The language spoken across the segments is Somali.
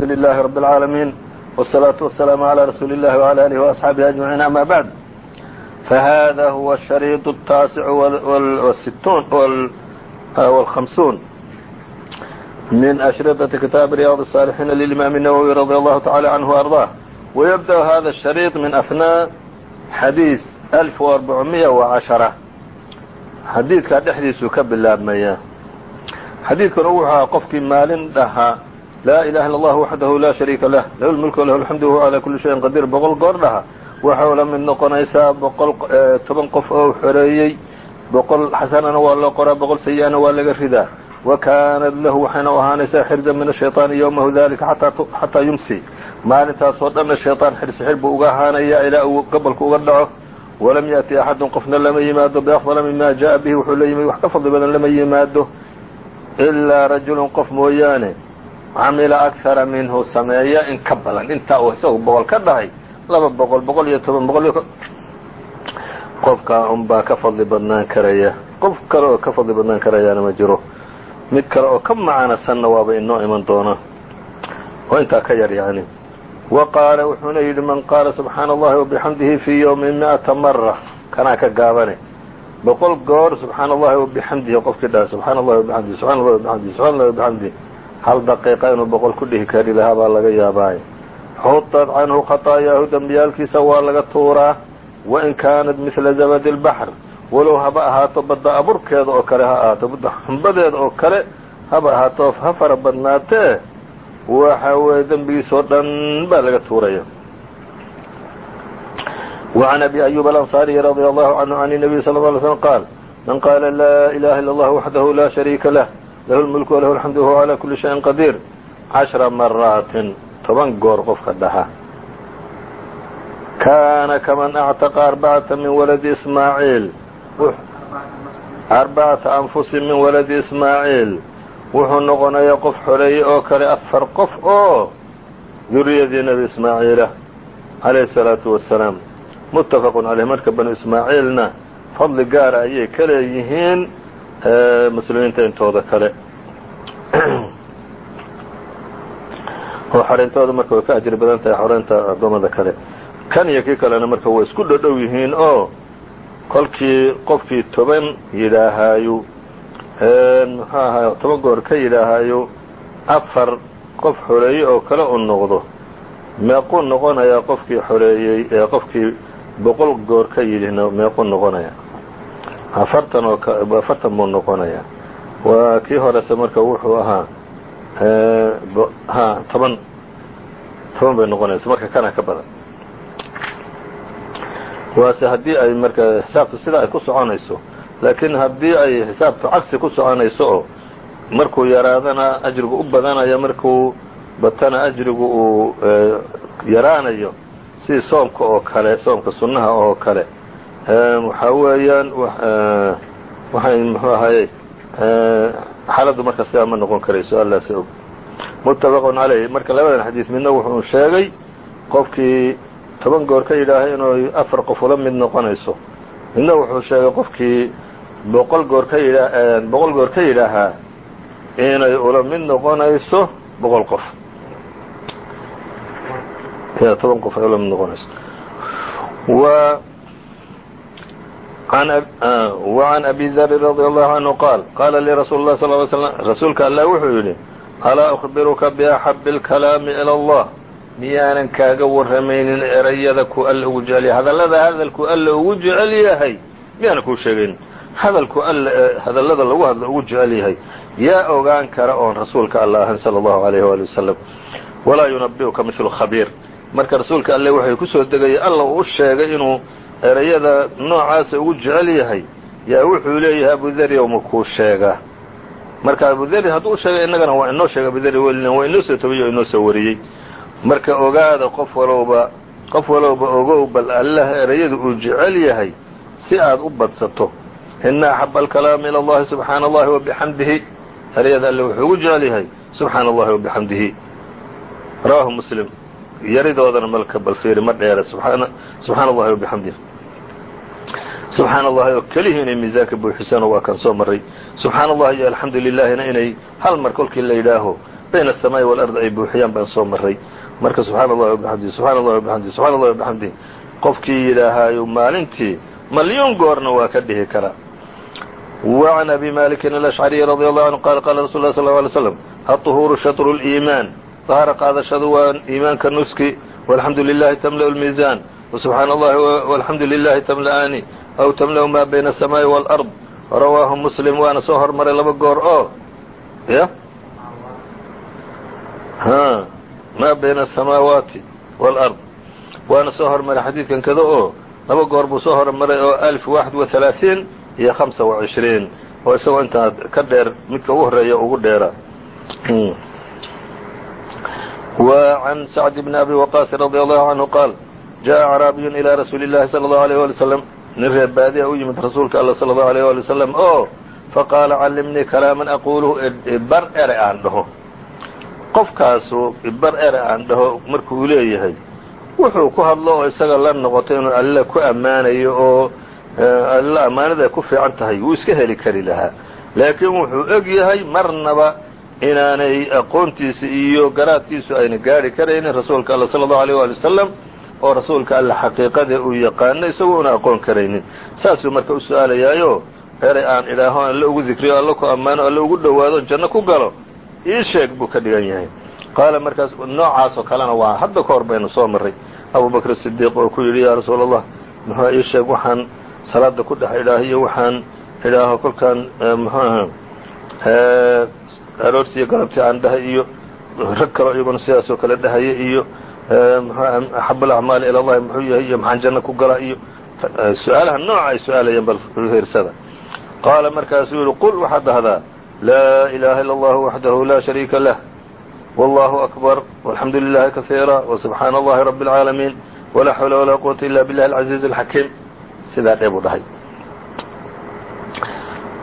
لله رب العالمين والصلاة والسلام على رسول الله وعلى آله وأصحابه أجمعين أما بعد فهذا هو الشريط التاسع والستون والخمسون من أشرطة كتاب رياض الصالحين للإمام النووي رضي الله تعالى عنه وأرضاه ويبدأ هذا الشريط من أثناء xadiiث ألف وأربعمية وعشرة xadiidkaa dhexdiisuu ka bilaabmaya xadiidkuna wuxuu ahaa qofkii maalin dhahaa laa ilaha illa allah waxdahu laa shariika lah lahu lmulku walahu alxamdu wahuwa calaa kulli shayin qadiir boqol goor dhaha waxau la mid noqonaysaa boqol toban qof oo xoreeyey boqol xasanana waa loo qoraa boqol sayi-ana waa laga ridaa wa kaanat lahu waxayna u ahaanaysaa xirzan min ashayطaani yowmahu dalika xataa yumsi maalintaasoo dhanna shayطaan xirsi xir buu uga ahaanaya ilaa uu gobolka uga dhaco walam yaأti axadun qofna lama yimaado biafضala mima jaءa bihi wuxuu la yimid wax ka fadli badan lama yimaado ilaa rajulun qof mooyaane camila akara minhu sameeya in ka badan intaa uu isagu boqol ka dhahay laba boqol boqol iyo toban boqol qofkaa unbaa ka fadli badnaan karaya. Qof kale oo ka fadli badnaan karayaana ma jiro. Mid kale oo ka macanasanna waaba inoo iman doona. Oo intaa ka yar yani wa qaala wuxuuna yidhi man qaala subxaana allahi wabixamdihi fii yowmi mi'ata mara kanaa ka gaabane. Boqol goor subxaana allahi wabixamdihi qofkii dhaha subxaana allahi wabixamdihi subxana allahi wabixamdihi subxana allahi wabixamdihi hal daqiiqa inuu boqol ku dhihi kari lahaa baa laga yaabaaye xutad canhu khaطaayaahu dembiyaalkiisa waa laga tuuraa wain kaanat midla zabadi اlbaxr walow haba ahaato badda aburkeeda oo kale ha ahaato badda xumbadeeda oo kale haba ahaato ha fara badnaatee waxa weeye dembigiisoo dhan baa laga tuuraya وعn أbي أyوب الأنصاaري رضي الله عنه عن النبي صلى الله عليه وسلم قال من قال لا إله إلا الله وحده لا شhريكa لh lahu lmulku walahu alxamdu wahuwa calaa kulli shayin qadiir cashra maraatin toban goor qofka dhaha kaana kaman actaqa arbacata min waladi ismaaciil arbacata anfusin min waladi ismaaciil wuxuu noqonayaa qof xoreeye oo kale afar qof oo duriyadii nebi ismaaciila calayhi salaatu wasalaam muttafaqun caleyh marka banu ismaaciilna fadli gaara ayay ka leeyihiin muslimiinta intooda kale. Oo xoreyntooda marka way ka ajri badan tahay xoreynta addoommada kale. Kan iyo kii kalena marka way isku dhodhow yihiin oo kolkii qofkii toban yidhaahaayu muxuu ahaa toban goor ka yidhaahaayo afar qof xoreeyey oo kale u noqdo. Meequu noqonayaa qofkii xoreeyey ee qofkii boqol goor ka yidhina meequu noqonaya afartan oo afartan buu noqonayaa. Waa kii horese marka wuxuu ahaa ha toban toban bay noqonaysa marka kana ka badan. Waase haddii ay marka xisaabtu sidaa ay ku soconayso laakiin haddii ay xisaabtu cagsi ku soconayso oo markuu yaraadana ajrigu u badanayo markuu batana ajrigu uu yaraanayo sidii soomka oo kale soomka sunnaha oo kale waxaa weeyaan waxay muxuu ahayey xaaladdu marka sidaa ma noqon karayso allaase og. Muttafaqun calayh marka labadan xadiid midna wuxuu sheegay qofkii toban goor ka yidhaahay inuu afar qof ula mid noqonayso. Midna wuxuu sheegay qofkii boqol goor ka yidhaa boqol goor ka yidhaahaa inay ula mid noqonayso boqol qof. Toban qof ay ula mid noqonayso و وعن أbي dr رضي الله عنه qاaل qاla lii rasuul الlah صل ل sلم rasuulka allah wuxuu yidhi alaa أخbiruka بأxab الكalaami ilى الlah miyaanan kaaga warramaynin erayada ku alla ugu jecel yahay hadallada hadalku alla ugu jecel yahay miyaanan kuu sheegayn hadalku alla hadallada lagu hadlo ugu jecel yahay yaa ogaan kara oon rasuulka alla ahan salى الlahu عalيه وaلي وسلم walaa yuنabi'uka mثlu khabiir marka rasuulka alle waxay ku soo degaya alla uu u sheegay inuu erayada noocaasa ugu jecel yahay yaa wuxuu leeyahay abudari ma kuu sheegaa marka abudari hadduu sheegay innagana waa inoo sheegay abudari welina waa inoo soo tobiye oo inoo soo wariyey. Marka ogaada qof walowba qof walowba ogow bal allah erayada uu jecel yahay si aad u badsato. Ina axaba alkalaami ila allahi subxaana allahi wabixamdihi erayada alle wuxuu ugu jecel yahay subxaana allahi wabixamdihi rawaahu muslim yaridoodana malka bal fiiri ma dheera subxaana allahi wabixamdihi subxaana allahi oo kelihii inay miisaanka buuxisano waa kan soo maray subxaana allahi iyo alxamdu lilaahina inay hal mar kolkii la yidhaaho bayna الsamaaءi wاlardi ay buuxiyaan baan soo maray marka subxaana اllahi wabxamdihi subxana اllahi wabxamdihi subxana اllahi wabxamdihi qofkii yidhaahaayo maalintii malyuun goorna waa ka dhihi karaa وعn أbي mالك الأشعري رضي الله عنه qال qال رsuل اه صلى اه عليه وسلم الطهور شhطر الإيمان طهر qaadashadu waa iimaanka nuski والحamdu للahi تملأ الميزان وسubحaan الlahi والحamdu للahi تملأani أو تملأ ma byn السماءi والأرض rawaahu mslim waana soo hormaray laba goor oo y ma bayna الsamaawaati والأrض waana soo hormaray xadiidkan kada oo laba goor buu soo hormaray oo ألف واحد وثaلاaثين iyo hamsa وacishriin oo isagoo intaa ka dheer midka ugu horeeya ugu dheera wa can sacd bni abi waqaasi radi allahu canhu qaal jaءa acraabiyun ilىa rasuuli اllahi salى اllahu alيyه wali wslam nin reer baadiya u yimid rasuulka alla salى اllahu alيyه wali wasalam oo faqaala callimnii kalaaman aquuluhu ibar ere aan dhaho qofkaasu ibar ere aan dhaho markuu leeyahay wuxuu ku hadlo oo isaga la noqoto inuu alle ku ammaanayo oo alla ammaanada ku fiican tahay wuu iska heli kari lahaa laakiin wuxuu og yahay marnaba inaanay aqoontiisa iyo garaadkiisu ayna gaari karaynin rasuulka alla sala allahu alيyh waali wasalam oo rasuulka alla xaqiiqada uu yaqaano isagoo una aqoon karaynin. Saasuu marka u su'aalayaayo eray aan idhaaho alla ugu dikriyo alla ku ammaano alla ugu dhowaado janno ku galo. Ii sheeg buu ka dhigan yahay. Qaala markaas noocaasoo kalena waa hadda ka hor baynu soo marray. Abubakr sidiiq oo ku yidhi yaa rasuul allah muxua ii sheeg waxaan salaada ku dhex idhaahiyo waxaan idhaaho kolkaan muxuu aha aroortii iyo galabtii aan dhahay iyo rag kaloo iyaguna sidaasoo kale dhahaya iyo axab alacmaali ila muxuu yahay iyo maxaan janno ku gala iyo su'aalaha nooca ay su'aalayeen bal hirsada qaala markaasuu yihi qul waxaad dhahdaa laa ilaha ila allahu waxdahu laa shariika lah. Wallahu akbar. Walxamdu lilahi kasiira. Wsubxaana allahi rabi اlcaalamiin walaa xawla walaa quwata ila billahi alcaziiz alxakiim sidaa dhee dhahay.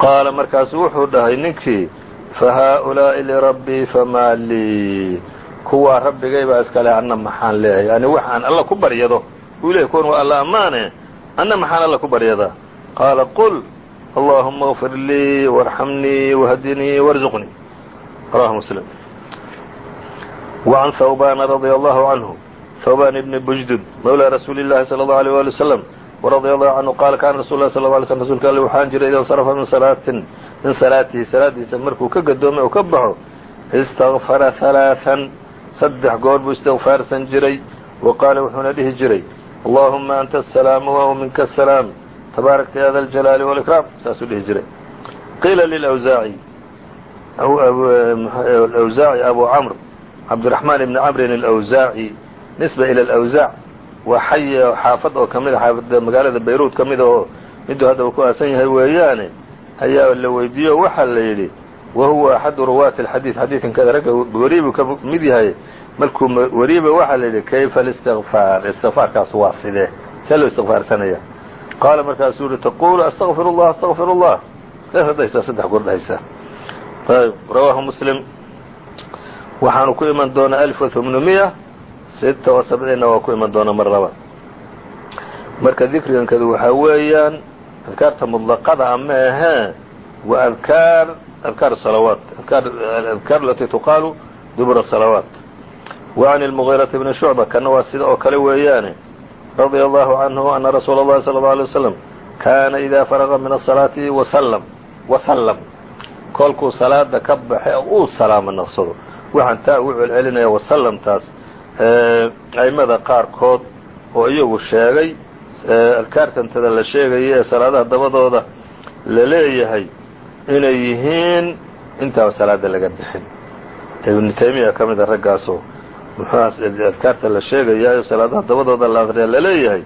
Qaala markaasu wuxuu dhahay ninkii fahaa-ulaa'i lirabbii famaa lii kuwaa rabbigay baa iskale anna maxaan leeyahay yani wax aan alla ku baryado uu leeyahy kuwan waa alla ammaane anna maxaan alla ku baryadaa qaala qul allahuma اغfir lii وarxamnii وhdinii وارزqnii rawahu mslim وعan hawbana radي allahu canhu hawban bni bujdud mawlى rasuuli الlahi salى الlaه عalيه alي وsلم radia allahu canhu qaala kana rasul lah sal ly slm rsulka alle waxaan jiray ida insarafa min salaatin min salaatihi salaaddiisa markuu ka gadoomay oo ka baxo istagfara halaaan saddex goor buu istigfaarsan jiray wa qaala wuxuuna dhihi jiray allahuma anta asalaamu wa minka asalaam tabaarakta ya da aljalaali walikraam saasuu dhihi jiray. Qiila liwsaaci awsaaci abu camr cabdiraxmaan ibni camrin alawsaaci nisba ila alawsaac waa xay xaafad oo kamida ah xaafada magaalada bayruud ka ah oo miduu hadda ku aasan yahay weeyaane ayaa la weydiiyo waxaa la yidhi wa axadu ruwaati alxadiid xadiidkankeeda ragga weriibuu ka yahay markuu weriiba waxaa la yidhi kayfa alistiqfaar istiqfaarkaas waa sidee? See loo istiqfaarsanaya qaala markaasuu yihi taquulu astaqfir allah astaqfir allah dhehadhaysaa saddex gordhahaysaa ayb rawaahu muslim. Waxaanu ku iman doonaa alf wa tamanumiya sita و sabciinna waa ku iman doonaa mar laba marka dikrigankadu waxaa weeyaan adkaarta mudlaqada ama ahee waa adkaar adkaar salawaat adkaar alati tuqaalu dubura salawaat وعn الmغيرaةi بni شhucba kana waa sida oo kale weeyaane radيa allahu canhu ana rasuula اllahi salى اlه alيه waslm kaana ida faraqa min الصalaati waslm waslm kolkuu salaada ka baxe uu salaamo naqsado waxaan taa ugu celcelinaya wasallamtaas a'immada qaarkood oo iyagu sheegay adkaartantada la sheegaya ee salaadaha dabadooda la leeyahay inay yihiin intaan salaada laga bixin. Ibnu taymiya ka mida raggaasoo muxuuaas adkaarta la sheegayaayo salaadaha dabadooda la aqriya la leeyahay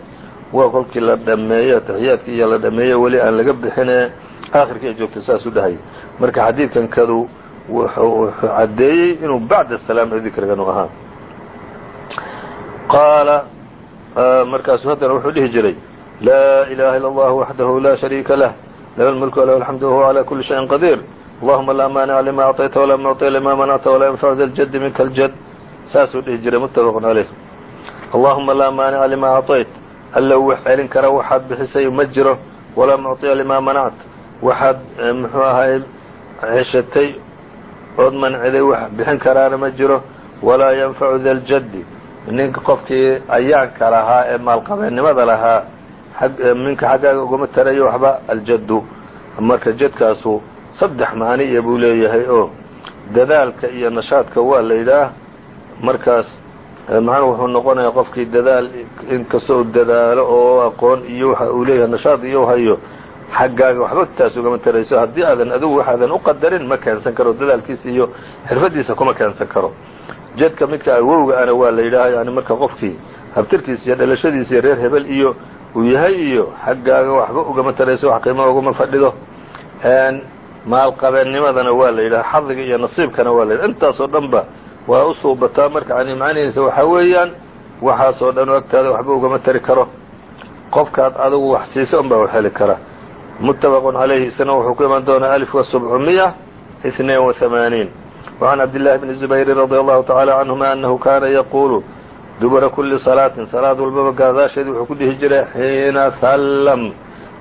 waa kolkii la dhameeyo taxiyaadkii iyo la dhameeyo weli aan laga bixinee aakhirkii ay joogto saas u dhahay. Marka xadiidkan kadu wuxuu caddeeyey inuu bacda salaam ee u ahaa qaala markaasuu haddana wuxuu dhihi jiray laa ilaha illa allah waxdahu la shariika lah lahu lmulku walahu alxamdu wahuwa calaa kuli shayin qadiir allahuma laa maanica lima acطayta walaa mucطiya lima manacta walaa yanfacu da ljaddi minka aljad saasuu dhihi jiray muttafaqun caleyh allahuma laa maanica lima acطayt alla wax celin kara waxaad bixisay ma jiro walaa mucطiya lima manact waxaad muxuu ahay ceshatay ood manciday wax bixin karaana ma jiro walaa yanfacu da ljaddi ninka qofkii ayaanka lahaa ee maalqabeennimada lahaa minka xaggaaga ugama tarayo waxba aljaddu. Marka jadkaasu saddex maaniya buu leeyahay oo dadaalka iyo nashaadka waa la markaas macnuhu wuxuu noqonayaa qofkii dadaal inkastoo dadaalo oo aqoon iyo waxa uu leeyahay nashaad iyo hayo xaggaaga waxba taas ugama tarayso. Haddii aadan adigu waxaadan u qadarin ma keensan karo dadaalkiisa iyo xirfadiisa kuma keensan karo jedka midka wowgaana waa la yidhaaha yani marka qofkii habtirkiisa iyo dhalashadiisa iyo reer hebel iyo uu yahay iyo xaggaaga waxba ugama tarayso wax qiima ugama fadhido maalqabeenimadana waa la yidhaha xadiga iyo nasiibkana waa la yidhaha intaasoo dhan waa u marka yani macnihiisa waxaa weeyaan waxaasoo dhan oo agtaada waxba ugama tari karo. Qofkaad adigu wax siisa unbaa u heli kara. Muttafaqun calayhi isna wuxuu ku iman doonaa alif wa وعن عبد الله بن الزبير رضي الله تعالى عنهما أنه كان يقول dubura kuli salaatin salaad walbaba gaadaasheed wuxuu ku dhihi jiray xiina sallam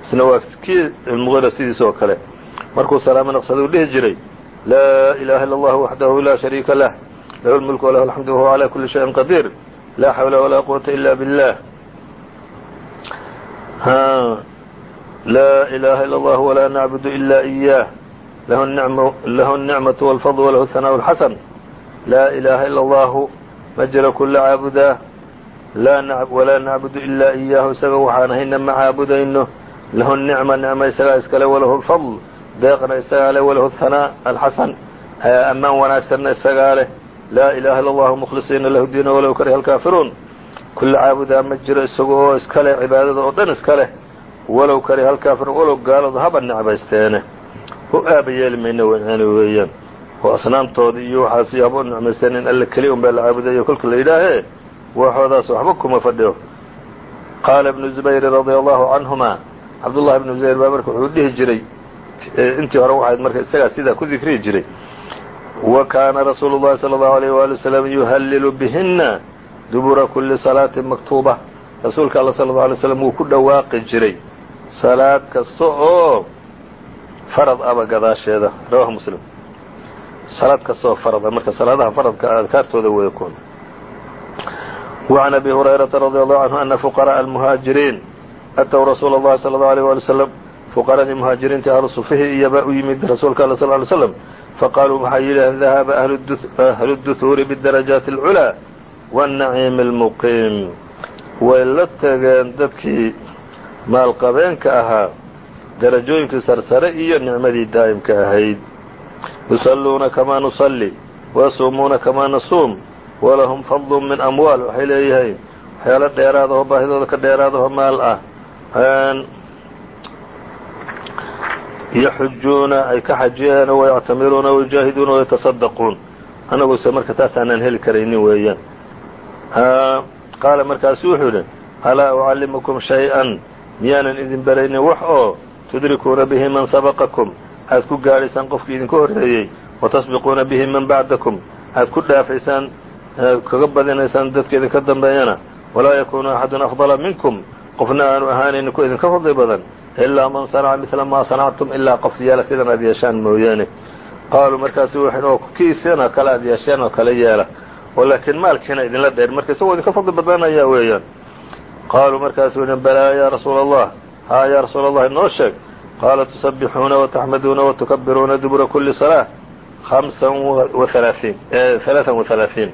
isna waa kii muqira sidiis oo kale markuu salaamo naqsada u dhihi jiray laa ilaha illa اllah waxdahu laa shariika lah lahu اlmulk walahu alxamdu wahuwa calى kuli shayin qadiir laa xawla walaa quwata ila billah laa ilaha illa اllah walaa nacbudu ila إiyah lahu الnicmaة wاlfadl walahu الhanaaء الxasan laa ilaha ila اllahu ma jiro kula caabudaa walaa nacbudu ilaa iyaahu isaga waxaan hayna ma caabudayno lahu nicma nicma isagaa iskale walahu lfadl deeqna isagaa leh walahu hanaa alxasan ammaan wanaagsanna isagaa leh laa ilaha illa allahu mukhlisiina lahu diina walow kariha alkaafiruun kula caabudaa ma jiro isaga oo iska leh cibaadada oo dhan iska leh walow kariha alkaafiruun walow gaaladu haba necbaysteene u aaba yeeli mayno wani weeyaan. Oo asnaamtooda iyo waxaas yaaba u nicmaysteen in alle keliya un baa la caabudayo kolka la yidhaahee waxoodaas waxba kuma fadhiyo. Qaala ibnu zubayri radia allahu canhuma cabdullahi ibnu zubayr baa marka wuxuu dhihi jiray intii hore waxayd marka isagaa sidaa ku dikriyi jiray. Wa kaana rasuulu llahi sala allahu alayh waali wasalam yuhallilu bihina dubura kuli salaatin maktuuba. Rasuulka alla sala allau alay slam wuu ku dhawaaqi jiray. Salaad kasta oo farad aba gadaasheeda rawahu muslim salaad kastoo farada marka salaadaha faradka adkaartooda weeye kuwan وعn أbي هuريرaةa رضي الله عنه أنa فقراء المهاaجiريiن أtوا رsuuل الlahi صلى الله عليه ولي وسلم فqradii مهاaجiriinta ahlu sufihii iyobaa u yimid rasuulka all صل ly sلم faqaaluu waxay yidhaheen ذahaba أhlu الدثuuri bالدaraجaaت العuلى والنaciim الmuqiim way la tageen dadkii maalqabeenka ahaa darajooyinkii sarsare iyo nicmadii daa'imka ahayd. Yusalluuna kamaa nusalli wayasuumuuna kamaa nasuum walahum fadlu min amwaal waxay leeyihiin waxyaalo dheeraadaho baahidooda ka dheeraadaho maal ah. Yaxujuuna ay ka xajiyeen wayactamiruuna wayujaahiduuna wayatasaddaquun annaguse marka taas aanaan heli karaynin weeyaan. Qaala markaasu wuxuu yidhi alaa ucallimukum shay-an? Miyaanan idin baraynin wax oo tudrikuuna bihi man sabaqakum aad ku gaadhaysaan qofkii idinka horreeyey watasbiquuna bihi man bacdakum aad ku dhaafaysaan kaga badinaysaan dadka idinka dambeeyana walaa yakuunu axadun afdala minkum qofna aanu ahaanaynin ku idinka fadli badan ilaa man sanaca midla maa sanactum ilaa qof yeela sidan aad yeeshaan mooyaane qaaluu markaasu oo kiisana kale aad yeesheen oo kale yeela oo maalkiina idinla dheer marka isagoo idinka fadli badanayaa weeyaan qaaluu markaasu yihi balaa yaa rasuula allah haa yaa rasuula allahi noo sheeg. Qaala tusabixuuna wataxmaduuna watukabiruuna dubura kuli salaa hamsan wahalaaثiin halaaan wahalaaثiin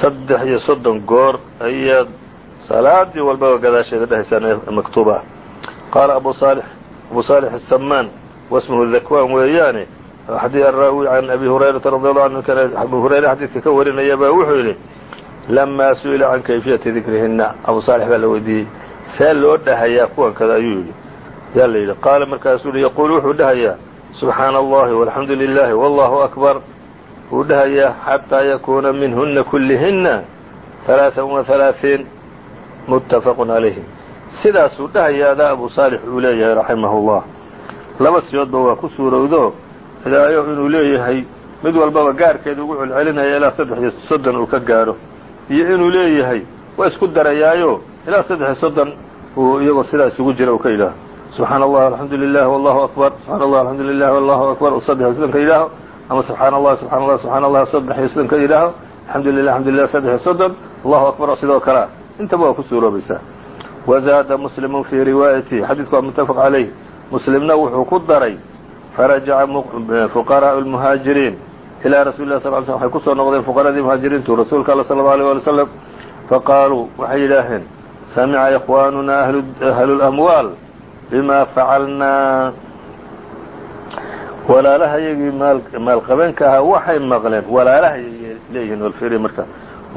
saddex iyo soddon goor ayaad salaadii walbaba gadaasheeda dhahaysaan ee maktuuba. Ah qaala abu saalix. Abu saalix asamaan wasmuhu dakwaan weeyaane. Araawi can abi hurayrata radi allahu anhu kan abu hurayre xadiidka ka warinaya baa wuxuu yidhi lamaa su'ila can kayfiyati dikrihina abu saalix baa la weydiiyey see loo dhahayaa kuwan kada ayuu yidhi. Yaa la yidhi qaala markaasuu yihi yaquulu wuxuu dhahayaa subxaana allahi walxamdu lilahi wallahu akbar. Wuu dhahayaa xataa yakuuna minhuna kulihina halaaثan wahalaaثiin muttafaqun calayhi sidaasuu dhahayaa adaa abu saalix uu leeyahay raximahu llah laba siyoodba waa ku suurowdo ilaayo inuu leeyahay mid walbaba gaarkeeda ugu celcelinaya ilaa saddex iyo soddon uu ka gaadho iyo inuu leeyahay waa isku darayaayo ilaa saddex soddon uu iyagoo sidaa isugu jira uu ka yidhaaho subxaana allah alxamdu lilah wallahu akbar. Subxaana allah alxamdu lilah wallahu akbar. Uu saddex iyo soddon ka yidhaaho ama subxaana allah subxana allah subxana allah saddex iyo soddon ka yidhaaho alxamdu lilah alxamdu lilah saddex iyo soddon allahu akbar oo sidoo kalea intaba waa ku suuroobaysaa. Wazaada muslimu fii riwaayatihi xadiidku waa muttafaq calayh muslimna wuxuu ku daray farajaca fuqaraa'u lmuhaajiriin ilaa rasuli lah sal l slm waxay ku noqdeen fuqaradii muhaajiriintu rasuulka alla sala allahu alay wali w faqaaluu waxay yidhaaheen samica ikhwaanuna ahlu اlamwaal bima facalnaa walaalahayagii maalqabeenka ahaa waxay maqleen walaalahay leeyihiin walfiri marka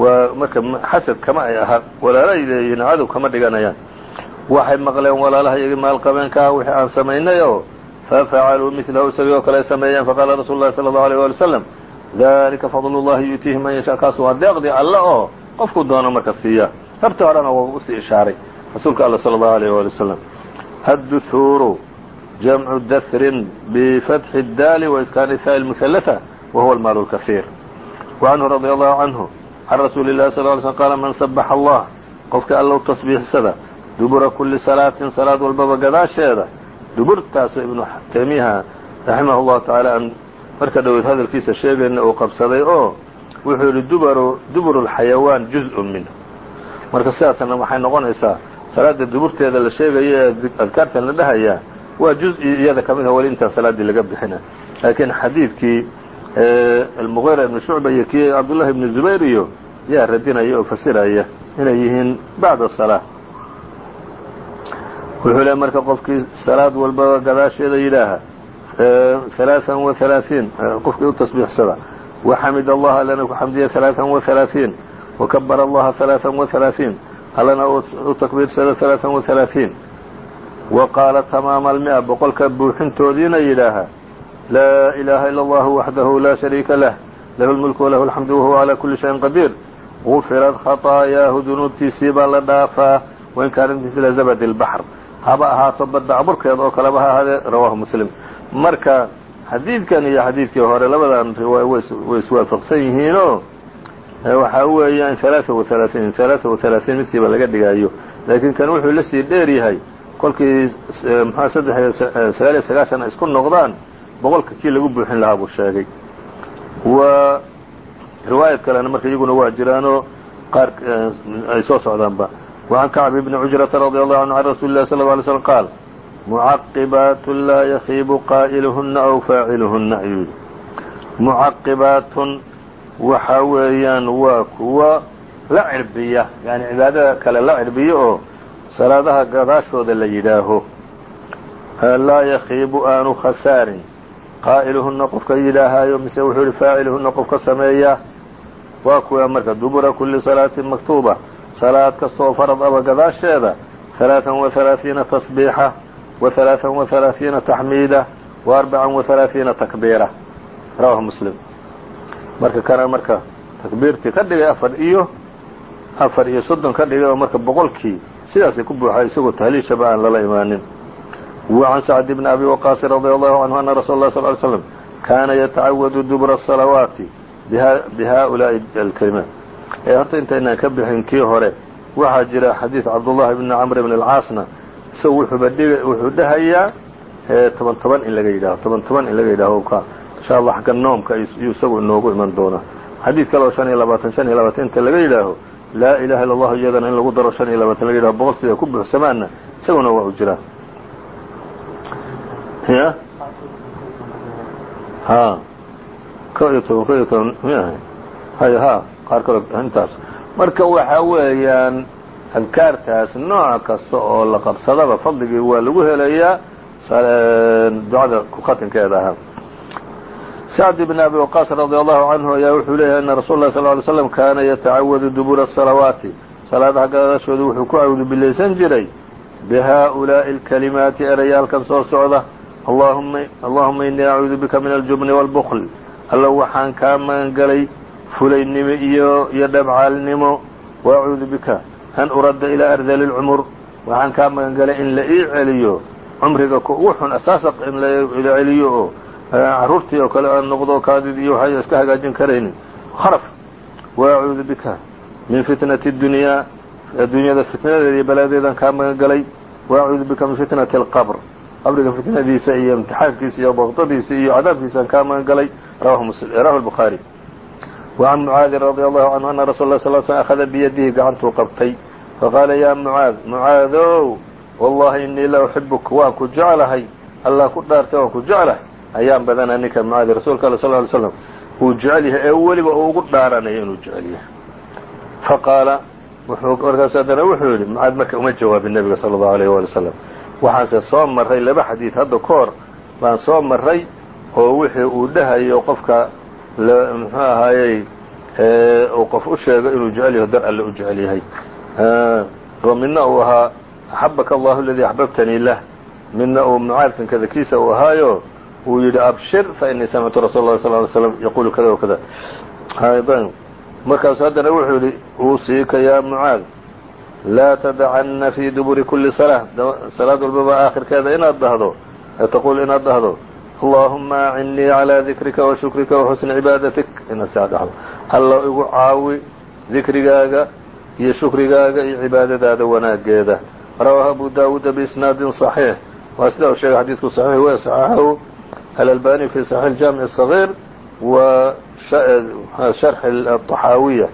waa marka xasad kama ay ahaan walaalahay leeyihiin cadow kama dhiganayaan waxay maqleen walaalahayagii maalqabeenka aha wixii aan samaynay oo fafacaluu milahu isagii oo kale ay sameeyeen faqaala rasuulu lahi sala allahu alيyh wali wasalam dalika fadlu llahi yuutiihi man yashaa kaas waa deeqdii alle oo qofku doono marka siiya rabti horena waa usii ishaaray rasuulka alla salى allahu alيyh wali wasalam adduhuuru jamcu dahrin bifatxi اdaali waiskaani haai muhallaثa wa huwa almaal اlkahiir wacanhu radi allahu canhu can rasuuli اllahi sal ly slm qaala man sabaxa allah qofka allow tasbiixsada dubura kuli salaatin salaad walbaba gadaasheeda duburtaasoo ibnu taymiyaha raximah اllahu tacaala aan marka dhoweed hadalkiisa sheegayna uu qabsaday oo wuxuu yidhi dubaru duburu اlxayawaan juz-un minhu marka sidaasna waxay noqonaysaa salaada duburteeda la sheegayo ee adkaartan la dhahayaa waa juz-i iyada ka mid ah weli intaan salaaddii laga bixina laakiin xadiidkii almuqira ibnu shucba iyo kii cabdullahi ibnu zubayr iyo yaa radinaya oo fasiraya inay yihiin bacda salaa wuxuu le marka qofkii salaad walbaba gadaasheeda yidhaaha alaaan wa alaaiin qofkii u tasbiixsada waxamid allaha allana ku xamdiya alaaan wa alaaiin وkabr allaha ثaلaaثan وaثaلaaثiin allana u takbiirsada ثaلaaثan وaثaلaaثiin وaqaala tamaama الmئة boqolka buuxintoodiina yidhaaha laa إilaaha ilا اllah waxdahu laa شhariika lah lahu اlmulk وlahu الxamd wahuwa عalى kuli شhaيin qadiir غufirad khaطaayaahu dunuubtiisii baa la dhaafaa wain kaanat mila zabd الbaحr haba ahaato badda aburkeeda oo kaleba ha ahaadee rawaahu muslim marka xadiidkan iyo xadiidkii hore labadan riwaaya way iswaafaqsan yihiinoo waxaa weeyaan ثaلaaثa وaثaلaaثiin ثaلaaثa وaثaلaaثiin midkiiba laga dhigaayo laakiin kan wuxuu la sii dheer yahay kolkii mxua saddex sagaal iyo sagaashan ay isku noqdaan boqolka kii lagu buuxin lahaa buu sheegay wa riwaayad kalena marka iyaguna waa jiraanoo qaar ay soo socdaanba وعن كعب بن عجرة رضي الله عنه عن رsuل الله صلى الله عليه وسلم قال معقباaت لا يخيب qائلهنa أو فاaعلهنa ayuu yihi معaqبaaت waxa weeyaan waa kuwa la cirbiya yani cibaadada kale la cirbiya oo salaadaha gadaashooda la yidhaaho laa yakhiibu aanu khasaarin qaa'iluhuna qofka yidhaahaayo mise wuxuu yihi faacilhuna qofka sameeya waa kuwa marka dubura kuli salaaةi maktuuba salaad kasta oo farad aba gadaasheeda ثaلaaثan وaثaلaaثiina taصbiixa وaثaلaaثan وaثaلaaثiina taxmiida وaarbacan وaثaلaaثiina takbiira rawahu muslim marka kana marka takbiirtii ka dhigay afar iyo afar iyo soddon ka dhigay oo marka boqolkii sidaasay ku buuxa isagoo tahliilshaba aan lala imaanin. Wa can sacd bni abi waqaasin radia allahu canhu anna rasul lah sal ly slam kaana yatacawadu dubura asalawaati bihaa'ulaa'i alkalimaat ee horta intaynaan ka bixin kii hore waxaa jira xadiid cabdullahi bni camr bn alcaasna isagoo wuxuu dhahayaa toban toban in laga yidhaho toban toban in laga yidhaaho ka insha allah xagga noomka iyuu isagu inoogu iman doonaa xadiid kale oo shan iyo labaatan shan iyo labaatan inta laga yidhaaho laa ilaha illa allahu iyadana in lagu daro shan iyo labaatan laga yidhaho boqol sida ku buuxsamaanna isaguna waa u jiraa ya? Ha. Ko iyo toban ko iyo toban miaha hayo ha. Qaar kalo intaas. Marka waxa weeyaan adkaartaas nooc kasta oo la qabsadaba fadligii waa lagu helayaa ducada khatimkeeda ahaa sacd bn abi waqaas radi allahu canhu ayaa wuxuu leeyahay ana rasul lah sal ly slm kaana yatacawadu dubuura asalawaati salaadaha gadaashooda wuxuu ku cawdubilaysan jiray bihaa'ulaa'i alkalimaati erayaalkan soo socda allahuma inii acuudu bika min aljubni wاlbkl allo waxaan kaa magangalay fulaynimo iyo iyo dhabcaalnimo waacuudu bika an uradda ilaa ardali اlcumur waxaan kaa magangalay in la ii celiyo cumriga ku ugu xun asaasaq in la celiyo oo carruurtii oo kale aan noqdo kaadid iyo waxay iska hagaajin karaynin kharaf waacuudu bika min fitnati اdunyaa adduunyada fitnadeeda iyo balaadeedan kaa magangelay waacuudu bika min fitnati اlqabr qabriga fitnadiisa iyo imtixaankiisa iyo baqdadiisa iyo cadaabkiisaan kaa magan galay rawahu الbخaarي وعn mعaadi radي الlahu canهu ana rasul ه sl sl أkhada biyadihi gacantuu qabtay faqaala ya mucaad mucaadow wallahi inii la uxibuk waan ku jeclahay. Allah ku dhaartay waan ku jeclahay. Ayaan badanaa ninkan mucaadi rasuulka alla sal ly slam uu jecel yahay ee weliba uu ugu dhaaranayo inuu jecel yahay faqaala markaasu haddana wuxuu yidhi mucaad marka uma jawaabin nebiga sala allahu alayh waali wasalam waxaanse soo marray laba xadiid hadda ka hor. Baan soo marray oo wixii uu dhahayo qofka muxuu ahaayey uu qof u sheego inuu jecel yaho dar alle u jecel yahay. Oo midna uu ahaa axabaka allahu aladii axbabtanii lah midna uu mucaadkan kadakiisa uu ahaayo uu yidhi abshir fainii samictu rasul اlah sl ly slm yaqulu kada wa kada markaasu haddana wuxuu yidhi uusiika ya mucaad laa tadacanna fii duburi kuli salaa salaad walbaba aakhirkeeda inaad dhahdo taquul inaad dhahdo allahuma acinnii calىa dikrika wa shukrika wa xusni cibaadatik inaad saa dhahdo alla igu caawi dikrigaaga iyo shukrigaaga iyo cibaadadaada wanaageeda rawaahu abu daawuuda biisnaadin صaxiix waa sida uu sheegay xadiidku صaxiix wey صaxaxahu alalbani fi صaxiix اjaamiع الصaغيir wa sharxi الطaxaawiya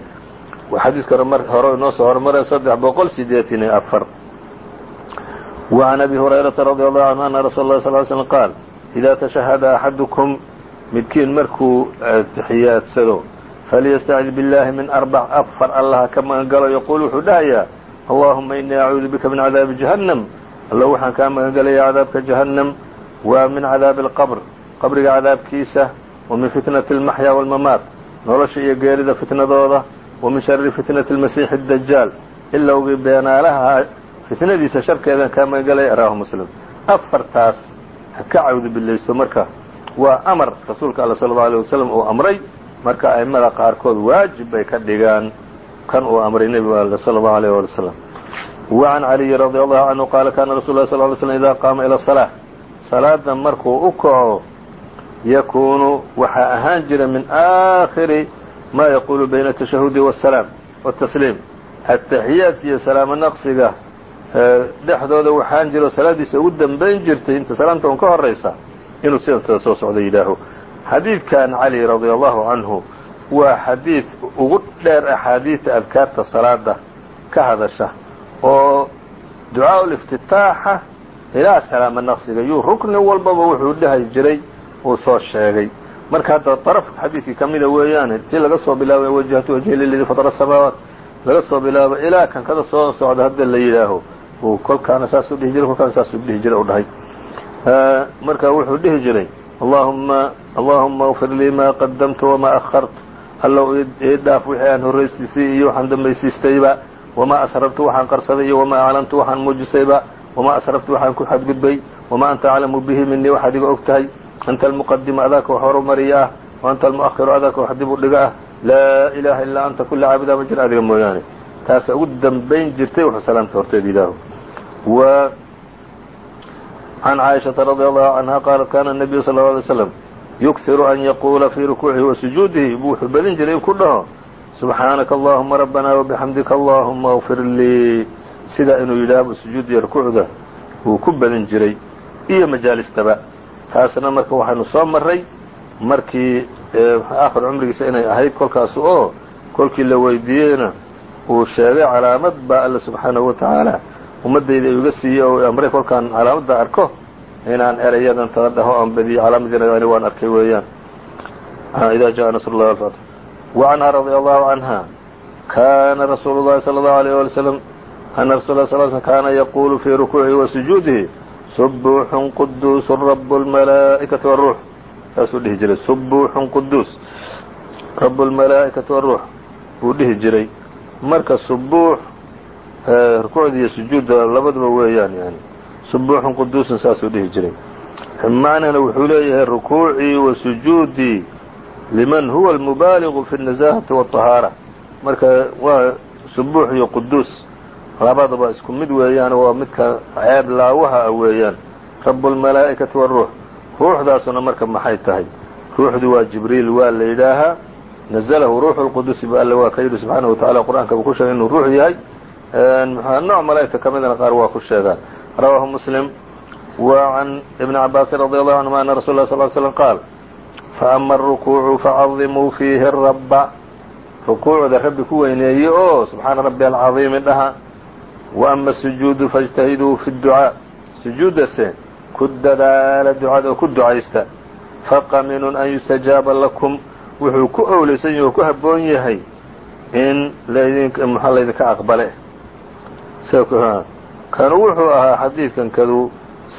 xadiidka hore inoo soo hormaray saddex boqol sideetan iyo afar وعn abi هurayraةa radي الlahu عanهu ana rasuul اlah صل ل slm qaal إida تashahada axadukum midkiin markuu tixiyaadsado falyastacid biاllahi min arbac afar allaha ka magan galo yaquul wuxuu dhahayaa allahuma inii acuudu bika min cadaabi jahannam. Alla waxaan kaa magangelayaa cadaabka jahannam. Wa min cadaabi alqabr qabriga cadaabkiisa wa min fitnati almaxya waalmamaat nolosha iyo geerida fitnadooda. Wa min shari fitnati almasiixi addajaal ilowgii beenaalaha fitnadiisa sharkeedan kaa magan gelaya muslim. Afartaas ha ka cawdu bilayso marka waa amar rasuulka alla sala allau alay wasalam uu amray. Marka aimada qaarkood waajib bay ka dhigaan kan uu amray nebigu alle sala allahu alيyh wali wslam wa can caliyi radi allahu canhu qaala kana rasul lah sal ly slm ida qaama ila salaa salaada markuu u kaco yakuunu waxaa ahaan jira min aakhiri ma yaquulu bayna atashahudi waasalaam watasliim ataxiyaadka iyo salaamo naqsiga dhexdooda waxaan jiro salaadiisa ugu dambayn jirtay inta salaamta un ka horaysa inuu sidantada soo socdo yidhaaho xadiidkan cali radi allahu canhu waa xadiid ugu dheer axaadiidta adkaarta salaada ka hadasha oo ducaa liftitaaxa ilaa salaamo naqsiga. Yuu rukni walbaba wuxuu dhahay jiray uu soo sheegay. Marka hadda daraf xadiidkii ka mida tii laga soo bilaabay wajahtu wajhi liladii fatara asamaawaat laga soo bilaabo ilaa kan kada soo socda hadda la yidhaaho uu kolkaana saasuu dhihi jiray kolkaana saasuu dhihi jiray u dhahay. Marka wuxuu dhihi jiray allahuma allahuma اغfir lii ma qadamtu wama akhartu allow ii dhaaf wixii aan horraysiisay iyo waxaan dambaysiistayba wamaa asrartu waxaan qarsaday iyo wamaa aclantu waxaan muujisayba wamaa asraftu waxaan ku xadgudbay wamaa anta aclamu bihi minii waxaad iga og tahay anta almuqadimu adaaka wax horumariya ah wa anta almu'ahiru adaaka wax dib u dhiga ah laa ilaaha illaa anta kula caabudaa ma jir adiga mooyaane taasa ugu dambayn jirtay wuxuu salaamta horteed yidhaaho و عن cائشhaةa رضي الله عنها qالت kاna النبي صلى اه عليه yukiru an yaquula fii rukuucihi wasujuudihi buu wuxuu badin jiray in ku dhaho subxaanaka allahuma rabbana wabixamdika allahuma اغfir lii sidaa inuu yidhaahbu sujuudiya rukuucda wuu ku badin jiray iyo majaalistaba taasna marka waxaanu soo marray markii aakhir cumrigiisa inay ahayd kolkaas oo kolkii la weydiiyeyna uu sheegay calaamad baa alla subxaanahu wa tacaala ummaddayda iga siiyey oo amray kolkaan calaamadda arko inaan erayadan tala dhaho aan badiyo calaamadiina waan arkay weeyaan ida jaءa nasr اllah alfatح وعنها رضي الله عنها كان رsuuل اللhi صلى الله عليه ولي وسلم أن رsuل اه صل كاna يقول في ركوعه وسجوuده سبوح قدوس رب الملائكة والروح saasuu dhihi jiray سبوح قدوس رب الملائكة والروح buu dhihi jiray marka سبوح rukuucda iyo sujuudda labadaba weeyaan yani subuuxun quduusun saasuu dhihi jiray macnana wuxuu leeyahay rukuucii wa sujuudii liman huwa almubaaligu fi الnaزahati wالطahaara marka waa subuux iyo quduus labadaba isku mid weeyaan waa midka ceeb laawaha a weeyaan rabu اlmalaa'ikati wالruux ruuxdaasuna marka maxay tahay ruuxdu waa jibriil waa la yidhaahaa naزlahu ruuxu اlqudusi ba alle waa ka yidhi subxaanaه wa tacala qur'aanka buu ku sheegay inuu ruux yahay nooc malaa'igta ka midana qaar waa ku sheegaan rawaahu muslim wa can ibni cabaasin radi allahu canhuma ana rasul lah sal slm qaal faama arukuucu facadimuu fiihi rabba rukuucda rabbi ku weyneeye oo subxaana rabbi alcadiimi dhaha wa ama asujuudu faijtahiduu fi ducaa sujuuddase ku dadaala ducada oo ku ducaysta faqaminun an yustajaaba lakum wuxuu ku owlaysan yahi oo ku habboon yahay in laydin maxaa laydinka aqbale kanu wuxuu ahaa xadiidkan kadu